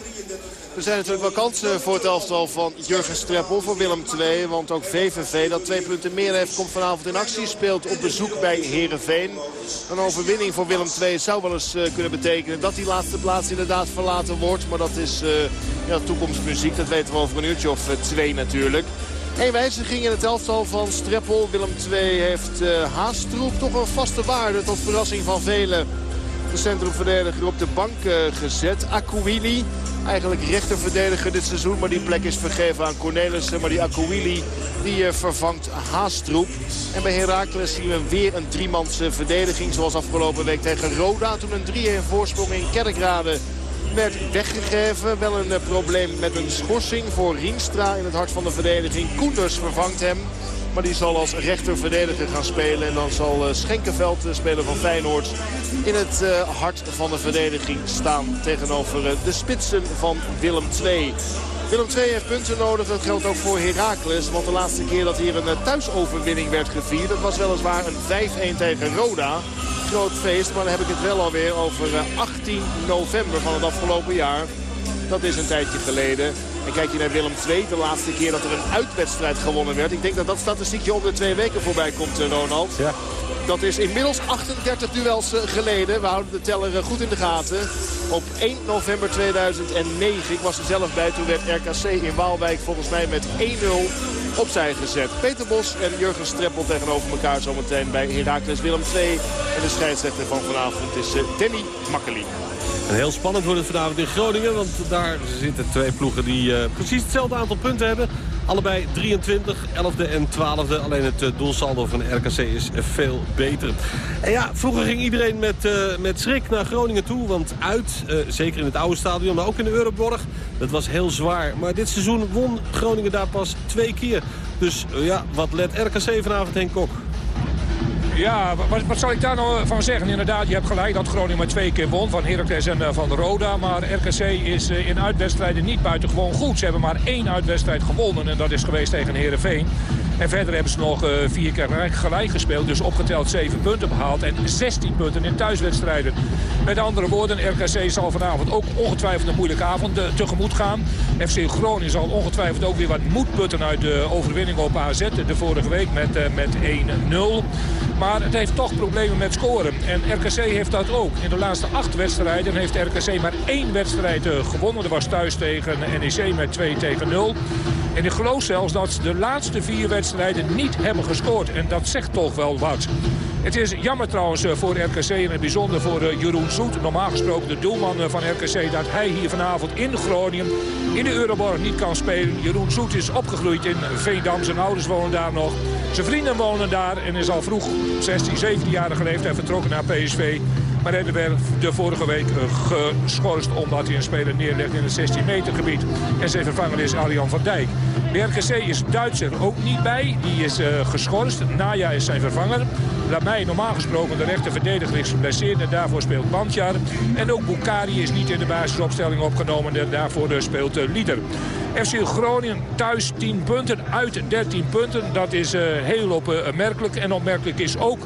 Er zijn natuurlijk wel kansen voor het elftal van Jurgen Streppel voor Willem II. Want ook VVV dat twee punten meer heeft komt vanavond in actie. Speelt op bezoek bij Herenveen. Een overwinning voor Willem II zou wel eens uh, kunnen betekenen dat die laatste plaats inderdaad verlaten wordt. Maar dat is uh, ja, toekomstmuziek. Dat weten we over een uurtje of uh, twee natuurlijk. Een wijziging in het elftal van Streppel. Willem II heeft Haastroep toch een vaste waarde tot verrassing van velen. De centrumverdediger op de bank uh, gezet. Akuili, eigenlijk rechterverdediger dit seizoen. Maar die plek is vergeven aan Cornelissen. Maar die Akuili die uh, vervangt Haastroep. En bij Heracles zien we weer een driemanse verdediging. Zoals afgelopen week tegen Roda. Toen een 3-1 voorsprong in Kerkrade werd weggegeven. Wel een uh, probleem met een schorsing voor Rienstra in het hart van de verdediging. Koenders vervangt hem. Maar die zal als rechterverdediger gaan spelen. En dan zal uh, Schenkenveld, de speler van Feyenoord, in het uh, hart van de verdediging staan. Tegenover uh, de spitsen van Willem II. Willem II heeft punten nodig. Dat geldt ook voor Heracles. Want de laatste keer dat hier een thuisoverwinning werd gevierd... dat was weliswaar een 5-1 tegen Roda. Groot feest, maar dan heb ik het wel alweer over 18 november van het afgelopen jaar. Dat is een tijdje geleden. En kijk je naar Willem II, de laatste keer dat er een uitwedstrijd gewonnen werd. Ik denk dat dat statistiekje om de twee weken voorbij komt, Ronald. Ja. Dat is inmiddels 38 duels geleden. We houden de teller goed in de gaten. Op 1 november 2009, ik was er zelf bij, toen werd RKC in Waalwijk volgens mij met 1-0 opzij gezet. Peter Bos en Jurgen Streppel tegenover elkaar zometeen bij Heracles Willem II. En de scheidsrechter van vanavond is Danny Makkeli. Heel spannend wordt het vanavond in Groningen. Want daar zitten twee ploegen die uh, precies hetzelfde aantal punten hebben. Allebei 23, 11e en 12e. Alleen het uh, doelsaldo van de RKC is veel beter. En ja, vroeger ging iedereen met, uh, met schrik naar Groningen toe. Want uit, zeker in het oude stadion, maar ook in de Euroborg, dat was heel zwaar. Maar dit seizoen won Groningen daar pas twee keer. Dus ja, wat let RKC vanavond, Henk Kok? Ja, wat, wat, zal ik daar nou van zeggen? Inderdaad, je hebt gelijk dat Groningen maar twee keer won. Van Heracles en uh, van Roda. Maar RKC is uh, in uitwedstrijden niet buitengewoon goed. Ze hebben maar één uitwedstrijd gewonnen. En dat is geweest tegen Heerenveen. En verder hebben ze nog uh, vier keer gelijk gespeeld. Dus opgeteld 7 punten behaald. En 16 punten in thuiswedstrijden. Met andere woorden, RKC zal vanavond ook ongetwijfeld een moeilijke avond uh, tegemoet gaan. FC Groningen zal ongetwijfeld ook weer wat moed putten uit de overwinning op AZ. De vorige week met, uh, met 1-0. Maar het heeft toch problemen met scoren. En RKC heeft dat ook. In de laatste acht wedstrijden heeft RKC maar één wedstrijd gewonnen. Dat was thuis tegen NEC met 2 tegen 0. En ik geloof zelfs dat ze de laatste vier wedstrijden niet hebben gescoord. En dat zegt toch wel wat. Het is jammer trouwens voor RKC en het bijzonder voor Jeroen Zoet. Normaal gesproken de doelman van RKC dat hij hier vanavond in Groningen in de Euroborg niet kan spelen. Jeroen Zoet is opgegroeid in Veendam. Zijn ouders wonen daar nog. Zijn vrienden wonen daar en is al vroeg 16, 17-jarige leeftijd vertrokken naar PSV. Maar hij werd de vorige week geschorst omdat hij een speler neerlegt in het 16 meter gebied. En zijn vervanger is Arjan van Dijk. RKC is Duitser ook niet bij. Die is uh, geschorst. Naya is zijn vervanger. Lamey normaal gesproken de rechter verdediger is geblesseerd. En daarvoor speelt Bandjar. En ook Bukari is niet in de basisopstelling opgenomen. En daarvoor speelt uh, Lieder. FC Groningen thuis 10 punten, uit 13 punten. Dat is heel opmerkelijk. En opmerkelijk is ook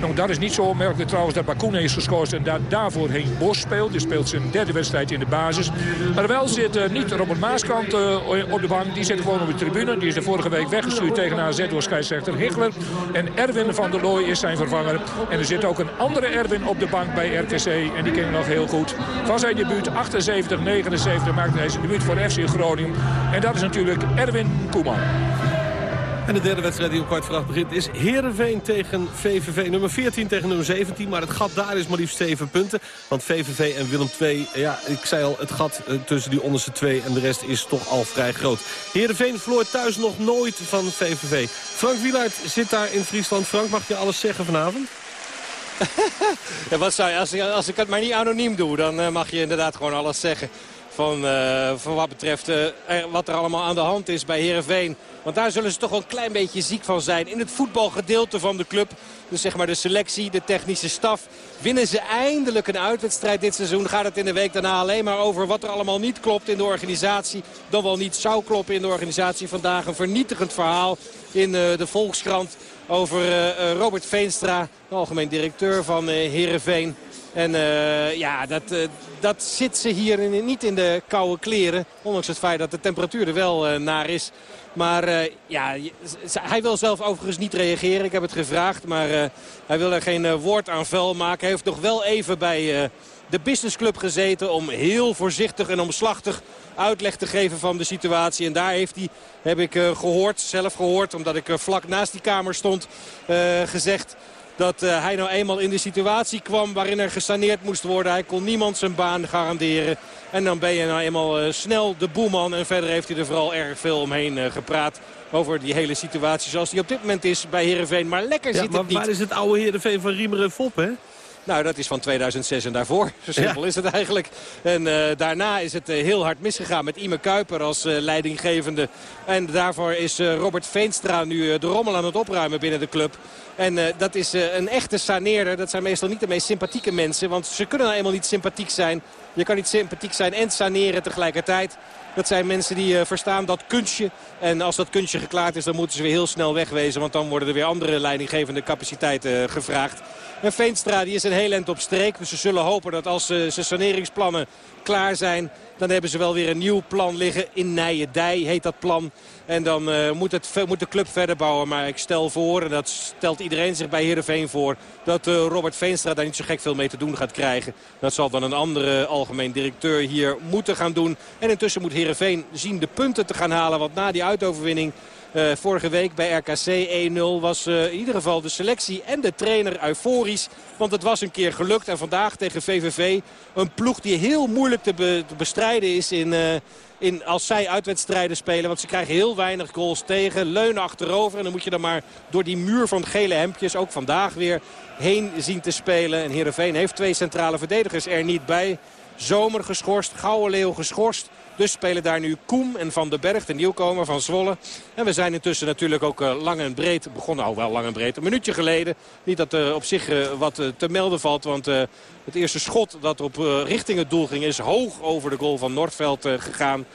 nou, dat is niet zo opmerkelijk trouwens dat Bakune is geschorst en dat daarvoor Henk Bos speelt. Die speelt zijn derde wedstrijd in de basis. Maar wel zit uh, niet Robert Maaskant uh, op de bank. Die zit gewoon op de tribune. Die is de vorige week weggestuurd tegen AZ door scheidsrechter Hichler. En Erwin van der Looy is zijn vervanger. En er zit ook een andere Erwin op de bank bij RKC. En die ken ik nog heel goed. Van zijn debuut 78-79 maakte hij zijn debuut voor FC Groningen. En dat is natuurlijk Erwin Koeman. En de derde wedstrijd die om kwart voor begint is Heerenveen tegen VVV. Nummer 14 tegen nummer 17. Maar het gat daar is maar liefst 7 punten. Want VVV en Willem II, ja, ik zei al, het gat eh, tussen die onderste twee en de rest is toch al vrij groot. Heerenveen verloor thuis nog nooit van VVV. Frank Wielaert zit daar in Friesland. Frank, mag je alles zeggen vanavond? [LAUGHS] Ja, wat zou je, als, ik, als ik het maar niet anoniem doe, dan eh, mag je inderdaad gewoon alles zeggen. Van, eh, van wat betreft eh, er- wat er allemaal aan de hand is bij Heerenveen. Want daar zullen ze toch wel een klein beetje ziek van zijn. In het voetbalgedeelte van de club. Dus zeg maar de selectie, de technische staf. Winnen ze eindelijk een uitwedstrijd dit seizoen. Gaat het in de week daarna alleen maar over wat er allemaal niet klopt in de organisatie. Dan wel niet zou kloppen in de organisatie. Vandaag een vernietigend verhaal in eh, de Volkskrant over Robert Veenstra. De algemeen directeur van Heerenveen. En eh, ja, dat, eh, dat zit ze hier in- niet in de koude kleren. Ondanks het feit dat de temperatuur er wel eh, naar is. Maar ja, hij wil zelf overigens niet reageren. Ik heb het gevraagd, maar hij wil er geen woord aan vuil maken. Hij heeft nog wel even bij de businessclub gezeten om heel voorzichtig en omslachtig uitleg te geven van de situatie. En daar heeft hij, heb ik eh, gehoord, zelf gehoord, omdat ik vlak naast die kamer stond, gezegd dat eh, hij nou eenmaal in de situatie kwam waarin er gesaneerd moest worden. Hij kon niemand zijn baan garanderen. En dan ben je nou eenmaal eh, snel de boeman. En verder heeft hij er vooral erg veel omheen eh, gepraat over die hele situatie zoals die op dit moment is bij Heerenveen. Maar lekker Ja, zit maar het niet. waar is het oude Heerenveen van Riemer en Fop, hè? Nou, dat is van 2006 en daarvoor. [LAUGHS] Zo simpel is het eigenlijk. En eh, daarna is het eh, heel hard misgegaan met Ime Kuiper als eh, leidinggevende. En daarvoor is Robert Veenstra nu de rommel aan het opruimen binnen de club. En dat is een echte saneerder. Dat zijn meestal niet de meest sympathieke mensen. Want ze kunnen nou eenmaal niet sympathiek zijn. Je kan niet sympathiek zijn en saneren tegelijkertijd. Dat zijn mensen die eh, verstaan dat kunstje. En als dat kunstje geklaard is, dan moeten ze weer heel snel wegwezen. Want dan worden er weer andere leidinggevende capaciteiten eh, gevraagd. En Veenstra die is een heel eind op streek. Dus ze zullen hopen dat als eh, zijn saneringsplannen klaar zijn... dan hebben ze wel weer een nieuw plan liggen. In Nijendij heet dat plan. En dan eh, moet, het, moet de club verder bouwen. Maar ik stel voor, en dat stelt iedereen zich bij Heerenveen voor... dat eh, Robert Veenstra daar niet zo gek veel mee te doen gaat krijgen. Dat zal dan een andere algemeen directeur hier moeten gaan doen. En intussen moet Heerenveen zien de punten te gaan halen. Want na die uitoverwinning... Eh, vorige week bij RKC 1-0 was eh, in ieder geval de selectie en de trainer euforisch. Want het was een keer gelukt. En vandaag tegen VVV een ploeg die heel moeilijk te, be- te bestrijden is in, eh, in, als zij uitwedstrijden spelen. Want ze krijgen heel weinig goals tegen. Leunen achterover. En dan moet je dan maar door die muur van gele hemdjes, ook vandaag weer, heen zien te spelen. En Heerenveen heeft twee centrale verdedigers er niet bij. Zomer geschorst, Gouden Leeuw geschorst. Dus spelen daar nu Koem en Van den Berg, de nieuwkomer van Zwolle. En we zijn intussen natuurlijk ook eh, lang en breed begonnen. Oh, wel lang en breed. Een minuutje geleden. Niet dat er op zich eh, wat eh, te melden valt. Want het eerste schot dat op richting het doel ging is hoog over de goal van Noordveld gegaan.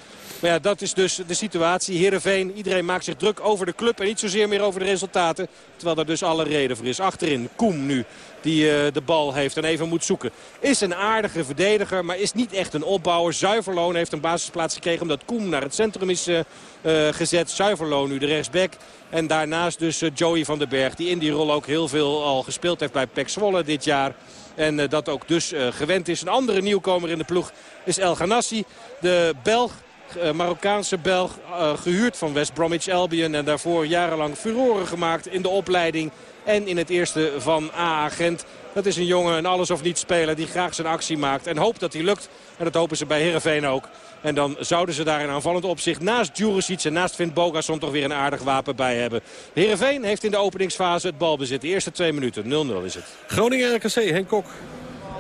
Maar ja, dat is dus de situatie. Heerenveen, iedereen maakt zich druk over de club en niet zozeer meer over de resultaten. Terwijl daar dus alle reden voor is. Achterin Koem nu, die eh, de bal heeft en even moet zoeken. Is een aardige verdediger, maar is niet echt een opbouwer. Zuiverloon heeft een basisplaats gekregen omdat Koem naar het centrum is eh, eh, gezet. Zuiverloon nu de rechtsback. En daarnaast dus Joey van den Berg, die in die rol ook heel veel al gespeeld heeft bij PEC Zwolle dit jaar. En dat ook dus gewend is. Een andere nieuwkomer in de ploeg is El Ganassi, de Belg. Eh, Marokkaanse Belg, eh, gehuurd van West Bromwich Albion. En daarvoor jarenlang furoren gemaakt in de opleiding en in het eerste van AA Gent. Dat is een jongen, een alles of niet speler die graag zijn actie maakt. En hoopt dat hij lukt. En dat hopen ze bij Heerenveen ook. En dan zouden ze daar in aanvallend opzicht naast Djuricic en naast Vint Bogason toch weer een aardig wapen bij hebben. Heerenveen heeft in de openingsfase het balbezit. De eerste twee minuten, 0-0 is het. Groningen RKC, Henk Kok.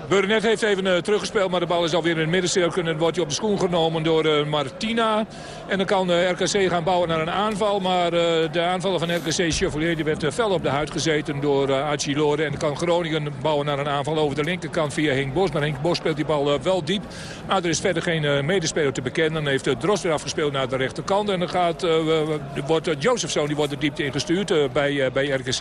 Burnett heeft even eh, teruggespeeld, maar de bal is alweer in het middencirkel. En wordt hij op de schoen genomen door eh, Martina. En dan kan eh, RKC gaan bouwen naar een aanval. Maar de aanvaller van RKC, Chevalier, die werd fel op de huid gezeten door uh, Archie Lore. En dan kan Groningen bouwen naar een aanval over de linkerkant via Henk Bos. Maar Henk Bos speelt die bal wel diep. Maar er is verder geen medespeler te bekennen. Dan heeft uh, Drost weer afgespeeld naar de rechterkant. En dan gaat, wordt Jozefzoon die wordt de diepte ingestuurd bij, bij RKC.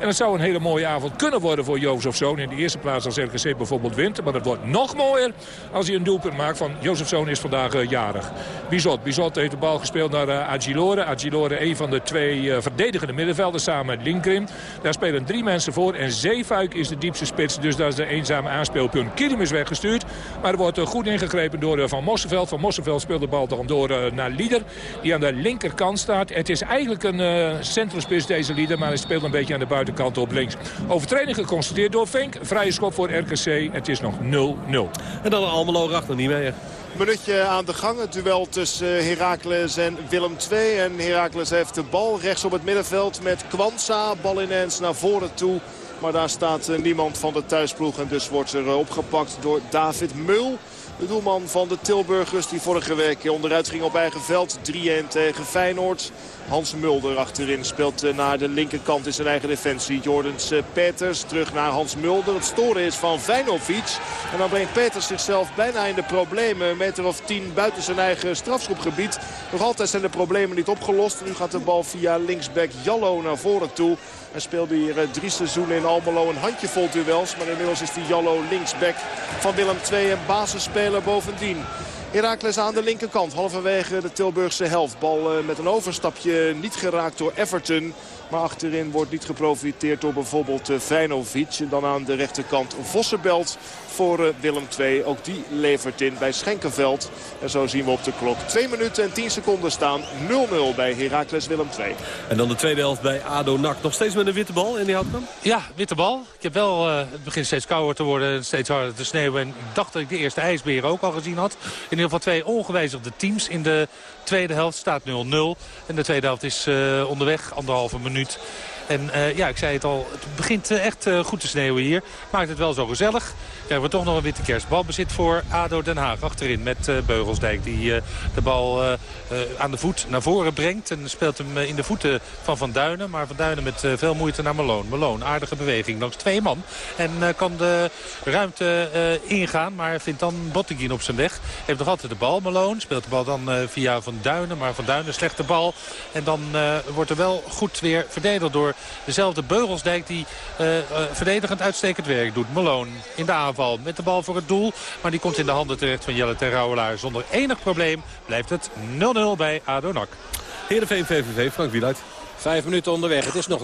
En het zou een hele mooie avond kunnen worden voor Jozefzoon. In de eerste plaats als RKC bijvoorbeeld bijvoorbeeld wint. Maar het wordt nog mooier als hij een doelpunt maakt van Jozefzoon is vandaag uh, jarig. Bizot. Bizot heeft de bal gespeeld naar uh, Agilore. Agilore een van de twee uh, verdedigende middenvelders samen met Linkrim. Daar spelen drie mensen voor en Zeefuik is de diepste spits. Dus dat is de eenzame aanspeelpunt. Kilim is weggestuurd. Maar er wordt goed ingegrepen door Van Mossenveld. Van Mossenveld speelt de bal dan door naar Lieder. Die aan de linkerkant staat. Het is eigenlijk een centrumspits deze Lieder. Maar hij speelt een beetje aan de buitenkant op links. Overtreding geconstateerd door Fink. Vrije schop voor RKC. Het is nog 0-0. En dan Almelo achter niet meer. Minuutje aan de gang. Het duel tussen eh, Heracles en Willem II. En Heracles heeft de bal rechts op het middenveld met Kwanza. Bal ineens naar voren toe. Maar daar staat eh, niemand van de thuisploeg. En dus wordt er eh, opgepakt door David Mul. De doelman van de Tilburgers die vorige week onderuit ging op eigen veld. 3-1 tegen Feyenoord. Hans Mulder achterin speelt eh, naar de linkerkant in zijn eigen defensie. Jordans eh, Peters terug naar Hans Mulder. Het storen is van Vijnovic. En dan brengt Peters zichzelf bijna in de problemen. Een meter of tien buiten zijn eigen strafschopgebied. Nog altijd zijn de problemen niet opgelost. Nu gaat de bal via linksback Jallo naar voren toe. Hij speelde hier eh, drie seizoenen in Almelo een handjevol duels. Maar inmiddels is die Jallo linksback van Willem II en basisspeler bovendien. Herakles aan de linkerkant, halverwege de Tilburgse helft. Bal met een overstapje niet geraakt door Everton. Maar achterin wordt niet geprofiteerd door bijvoorbeeld Vijnovic. En dan aan de rechterkant Vossenbelt voor Willem II. Ook die levert in bij Schenkenveld. En zo zien we op de klok 2 minuten en 10 seconden staan. 0-0 bij Heracles Willem II. En dan de tweede helft bij ADO NAC. Nog steeds met een witte bal in die houtkamp? Ja, witte bal. Ik heb wel, uh, het begint steeds kouder te worden. Steeds harder te sneeuwen. En ik dacht dat ik de eerste ijsberen ook al gezien had. In ieder geval twee ongewijzigde teams in de tweede helft. Staat 0-0. En de tweede helft is uh, onderweg. Anderhalve minuut. En uh, ja, ik zei het al, het begint uh, echt uh, goed te sneeuwen hier. Maakt het wel zo gezellig. Krijgen we toch nog een witte kerst. Balbezit voor ADO Den Haag achterin met Beugelsdijk. Die de bal aan de voet naar voren brengt. En speelt hem in de voeten van Van Duinen. Maar Van Duinen met veel moeite naar Meloon. Meloon, aardige beweging langs twee man. En kan de ruimte ingaan. Maar vindt dan Botteguin op zijn weg. Heeft nog altijd de bal, Meloon. Speelt de bal dan via Van Duinen. Maar Van Duinen slechte bal. En dan wordt er wel goed weer verdedigd door dezelfde Beugelsdijk die uh, uh, verdedigend uitstekend werk doet. Malone in de aanval met de bal voor het doel. Maar die komt in de handen terecht van Jelle Terrouwelaar. Zonder enig probleem blijft het 0-0 bij ADO NAC. Heerenveen VVV, Frank Wieluid. Vijf minuten onderweg. Het is nog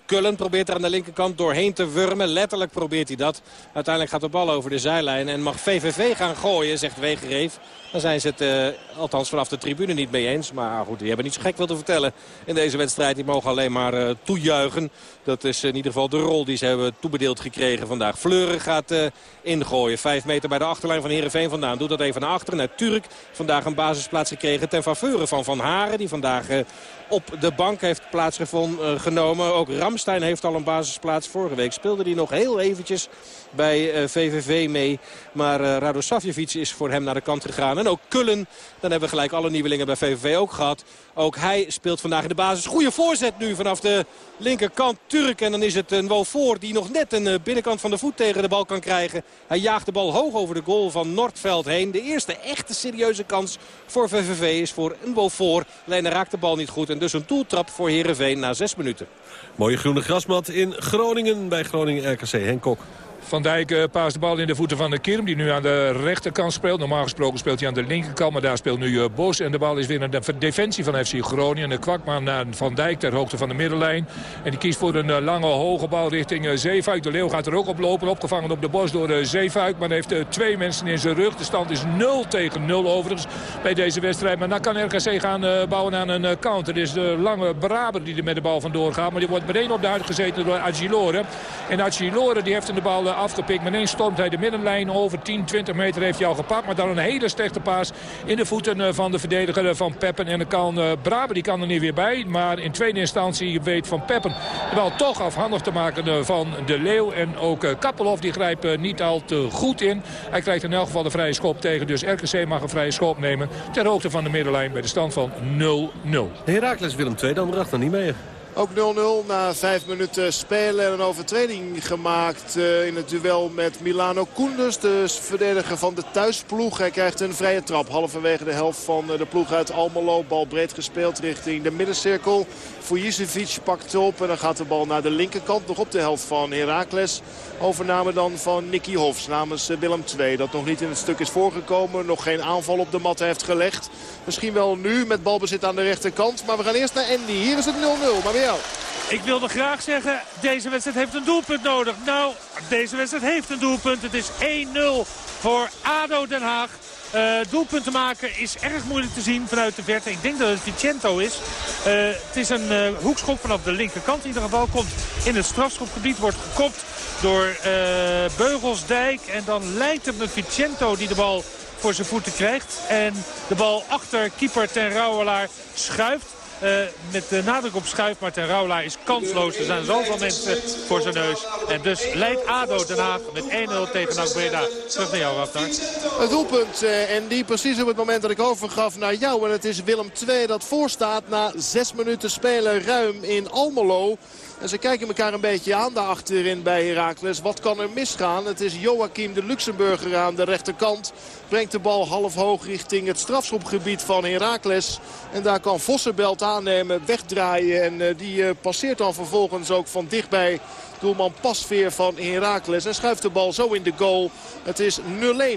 0-0. Kullen probeert er aan de linkerkant doorheen te wurmen. Letterlijk probeert hij dat. Uiteindelijk gaat de bal over de zijlijn. En mag VVV gaan gooien, zegt Wegereef. Dan zijn ze het, uh, althans vanaf de tribune, niet mee eens. Maar goed, die hebben niet zo gek veel te vertellen in deze wedstrijd. Die mogen alleen maar uh, toejuichen. Dat is in ieder geval de rol die ze hebben toebedeeld gekregen vandaag. Fleuren gaat ingooien. Vijf meter bij de achterlijn van Heerenveen vandaan. Doet dat even naar achteren. Naar Turk. Vandaag een basisplaats gekregen ten faveur van Van Haren. Die vandaag op de bank heeft plaatsgenomen. Ook Ramstein heeft al een basisplaats. Vorige week speelde hij nog heel eventjes bij VVV mee. Maar uh, Rado Savjevic is voor hem naar de kant gegaan. En ook Kullen, dan hebben we gelijk alle nieuwelingen bij VVV ook gehad. Ook hij speelt vandaag in de basis. Goede voorzet nu vanaf de linkerkant Turk. En dan is het een Wofor die nog net een binnenkant van de voet tegen de bal kan krijgen. Hij jaagt de bal hoog over de goal van Noordveld heen. De eerste echte serieuze kans voor VVV is voor een Wofor. Alleen raakt de bal niet goed. En dus een doeltrap voor Heerenveen na zes minuten. Mooie groene grasmat in Groningen bij Groningen RKC. Henk Kok. Van Dijk uh, paast de bal in de voeten van de Kirm. Die nu aan de rechterkant speelt. Normaal gesproken speelt hij aan de linkerkant. Maar daar speelt nu uh, Bos. En de bal is weer naar de defensie van FC Groningen. De kwakman naar Van Dijk ter hoogte van de middenlijn. En die kiest voor een lange hoge bal richting Zeefuik. De Leeuw gaat er ook op lopen. Opgevangen op de Bos door Zeefuik. Maar heeft twee mensen in zijn rug. De stand is 0 tegen 0 overigens bij deze wedstrijd. Maar dan kan RKC gaan bouwen aan een counter. Het is de lange Braber die er met de bal vandoor gaat. Maar die wordt meteen op de huid gezeten door Agilore. En Agilore die heeft in de bal afgepikt. Meteen stormt hij de middenlijn over 10, 20 meter heeft hij al gepakt. Maar dan een hele slechte paas in de voeten eh, van de verdediger eh, van Peppen. En dan kan uh, die kan er niet weer bij. Maar in tweede instantie weet Van Peppen bal toch afhandig te maken van de Leeuw. En ook Kappelhoff die grijpt niet al te goed in. Hij krijgt in elk geval de vrije schop tegen. Dus RKC mag een vrije schop nemen ter hoogte van de middenlijn bij de stand van 0-0. Herakles Willem II dan bracht er niet mee. Ook 0-0 na vijf minuten spelen en een overtreding gemaakt uh, in het duel met Milano Koenders. De verdediger van de thuisploeg. Hij krijgt een vrije trap halverwege de helft van de ploeg uit Almelo. Bal breed gespeeld richting de middencirkel. Fujicevic pakt op en dan gaat de bal naar de linkerkant. Nog op de helft van Heracles. Overname dan van Nicky Hofs namens Willem II. Dat nog niet in het stuk is voorgekomen. Nog geen aanval op de mat heeft gelegd. Misschien wel nu met balbezit aan de rechterkant. Maar we gaan eerst naar Andy. Hier is het 0-0. Maar Ik wilde graag zeggen, deze wedstrijd heeft een doelpunt nodig. Nou, deze wedstrijd heeft een doelpunt. Het is 1-0 voor ADO Den Haag. Uh, doelpunten maken is erg moeilijk te zien vanuit de verte. Ik denk dat het Vicento is. Uh, het is een uh, hoekschop vanaf de linkerkant. In ieder geval komt in het strafschopgebied. Wordt gekopt door Beugelsdijk. En dan lijkt het met Vicento die de bal voor zijn voeten krijgt. En de bal achter keeper ten Rouwelaar schuift. Uh, met nadruk op schuif, maar ten Rauwlaar is kansloos. Er zijn zoveel mensen voor zijn neus. En dus leidt ADO Den Haag met 1-0 tegen NAC Breda. Terug naar jou, Raftar. Het doelpunt uh, en die precies op het moment dat ik overgaf naar jou. En het is Willem II dat voorstaat na zes minuten spelen ruim in Almelo. En ze kijken elkaar een beetje aan daar achterin bij Heracles. Wat kan er misgaan? Het is Joachim de Luxemburger aan de rechterkant. Brengt de bal half hoog richting het strafschopgebied van Heracles. En daar kan Vossenbelt aannemen, wegdraaien. En uh, die uh, passeert dan vervolgens ook van dichtbij doelman Pasveer van Heracles. En schuift de bal zo in de goal. Het is 0-1.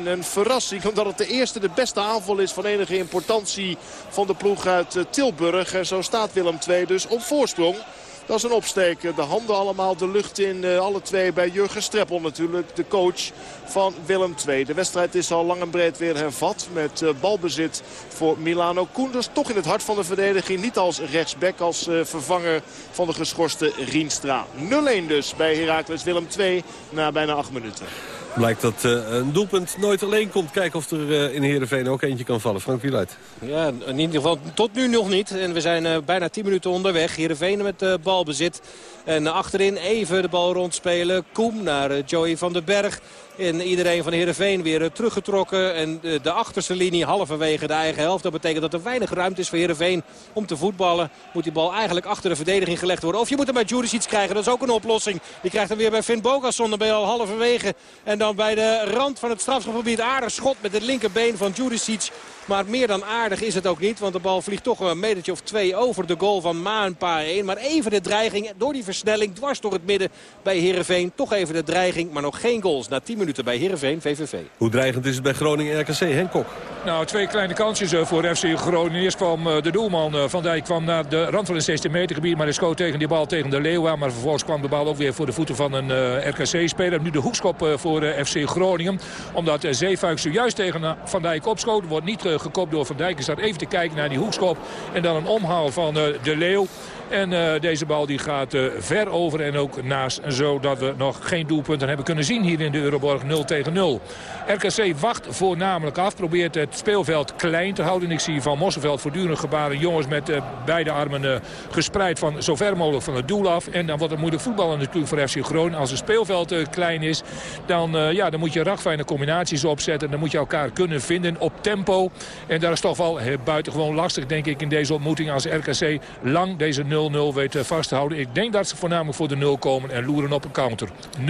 Een verrassing [LAUGHS] omdat het de eerste de beste aanval is van enige importantie van de ploeg uit uh, Tilburg. En zo staat Willem II dus op voorsprong. Dat is een opsteken. De handen allemaal de lucht in. Uh, alle twee bij Jurgen Streppel natuurlijk. De coach van Willem II. De wedstrijd is al lang en breed weer hervat. Met uh, balbezit voor Milano Koenders. Toch in het hart van de verdediging. Niet als rechtsback. Als uh, vervanger van de geschorste Rienstra. 0-1 dus bij Heracles Willem II. Na bijna acht minuten. Blijkt dat uh, een doelpunt nooit alleen komt. Kijken of er uh, in Heerenveen ook eentje kan vallen. Frank Wieluid. Ja, in ieder geval tot nu nog niet. En we zijn uh, bijna 10 minuten onderweg. Heerenveen met balbezit. En achterin even de bal rondspelen. Koem naar Joey van den Berg. En iedereen van Heerenveen weer teruggetrokken. En de achterste linie halverwege de eigen helft. Dat betekent dat er weinig ruimte is voor Heerenveen om te voetballen. Moet die bal eigenlijk achter de verdediging gelegd worden. Of je moet hem bij Juric iets krijgen. Dat is ook een oplossing. Die krijgt hem weer bij Finn Bogasson. Dan ben je al halverwege. En dan bij de rand van het strafschopgebied aardig schot met het linkerbeen van Juricic. Maar meer dan aardig is het ook niet. Want de bal vliegt toch een metertje of twee over de goal van Maanpa 1. Maar even de dreiging door die versnelling dwars door het midden bij Heerenveen. Toch even de dreiging, maar nog geen goals. Na 10 minuten bij Heerenveen, VVV. Hoe dreigend is het bij Groningen RKC, Henk Kok? Nou, twee kleine kansjes voor FC Groningen. Eerst kwam de doelman Van Dijk kwam naar de rand van het 16 meter gebied. Maar hij schoot tegen die bal tegen de Leeuw aan. Maar vervolgens kwam de bal ook weer voor de voeten van een RKC-speler. Nu de hoekschop voor FC Groningen. Omdat Zeefuik zojuist tegen Van Dijk opschoot. Wordt niet gekopt door Van Dijk. Is staat even te kijken naar die hoekschop. En dan een omhaal van de Leeuw. En uh, deze bal die gaat uh, ver over en ook naast. Zodat we nog geen doelpunten hebben kunnen zien hier in de Euroborg 0 tegen 0. RKC wacht voornamelijk af. Probeert het speelveld klein te houden. Ik zie Van Mosselveld voortdurend gebaren. Jongens met uh, beide armen gespreid van zo ver mogelijk van het doel af. En dan wordt het moeilijk voetballen natuurlijk voor FC Groningen. Als het speelveld klein is, dan, ja, dan moet je ragfijne combinaties opzetten. Dan moet je elkaar kunnen vinden op tempo. En daar is toch wel buitengewoon lastig, denk ik, in deze ontmoeting. Als RKC lang deze 0 0-0 weet vast te houden. Ik denk dat ze voornamelijk voor de 0 komen en loeren op een counter. 0-0.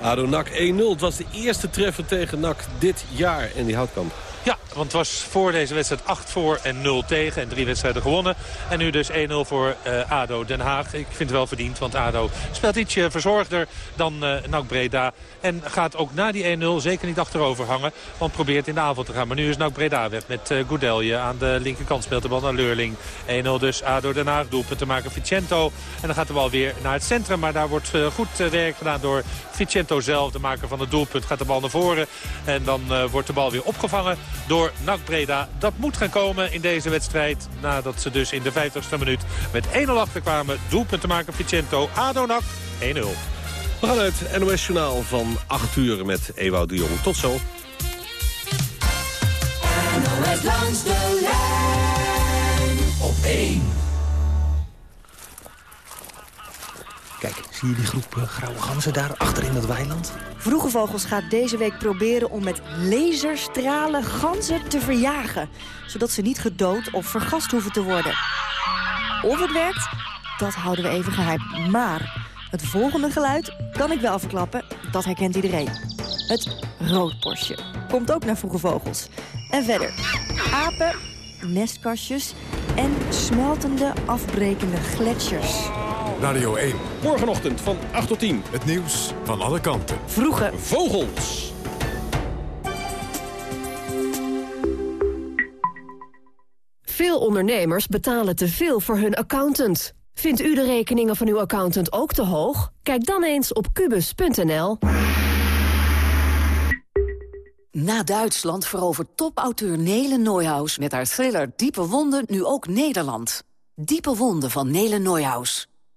ADO NAC 1-0. Het was de eerste treffer tegen NAC dit jaar in die houtkamp. Ja, want het was voor deze wedstrijd 8 voor en 0 tegen. En drie wedstrijden gewonnen. En nu dus 1-0 voor uh, ADO Den Haag. Ik vind het wel verdiend, want ADO speelt ietsje verzorgder dan uh, NAC Breda. En gaat ook na die 1-0 zeker niet achterover hangen. Want probeert in de avond te gaan. Maar nu is NAC Breda weg met uh, Goudelje. Aan de linkerkant speelt de bal naar Leurling. 1-0 dus ADO Den Haag. Doelpunt te maken Vicento. En dan gaat de bal weer naar het centrum. Maar daar wordt goed werk gedaan door Vicento zelf. De maker van het doelpunt gaat de bal naar voren. En dan wordt de bal weer opgevangen door NAC Breda. Dat moet gaan komen in deze wedstrijd. Nadat ze dus in de 50ste minuut met 1-0 achterkwamen. Doelpunt te maken Vicento. ADO NAC 1-0. We gaan het NOS Journaal van 8 uur met Ewout de Jong. Tot zo. NOS langs de lijn op 1. Kijk, zie je die groep uh, grauwe ganzen daar achter in dat weiland? Vroege Vogels gaat deze week proberen om met laserstralen ganzen te verjagen. Zodat ze niet gedood of vergast hoeven te worden. Of het werkt, dat houden we even geheim. Maar het volgende geluid kan ik wel verklappen, dat herkent iedereen. Het roodborstje komt ook naar Vroege Vogels. En verder, apen, nestkastjes en smeltende, afbrekende gletsjers. Radio 1. Morgenochtend van 8 tot 10. Het nieuws van alle kanten. Vroege Vogels. Veel ondernemers betalen te veel voor hun accountant. Vindt u de rekeningen van uw accountant ook te hoog? Kijk dan eens op kubus.nl. Na Duitsland verovert topauteur Nele Neuhaus met haar thriller Diepe Wonden nu ook Nederland. Diepe Wonden van Nele Neuhaus.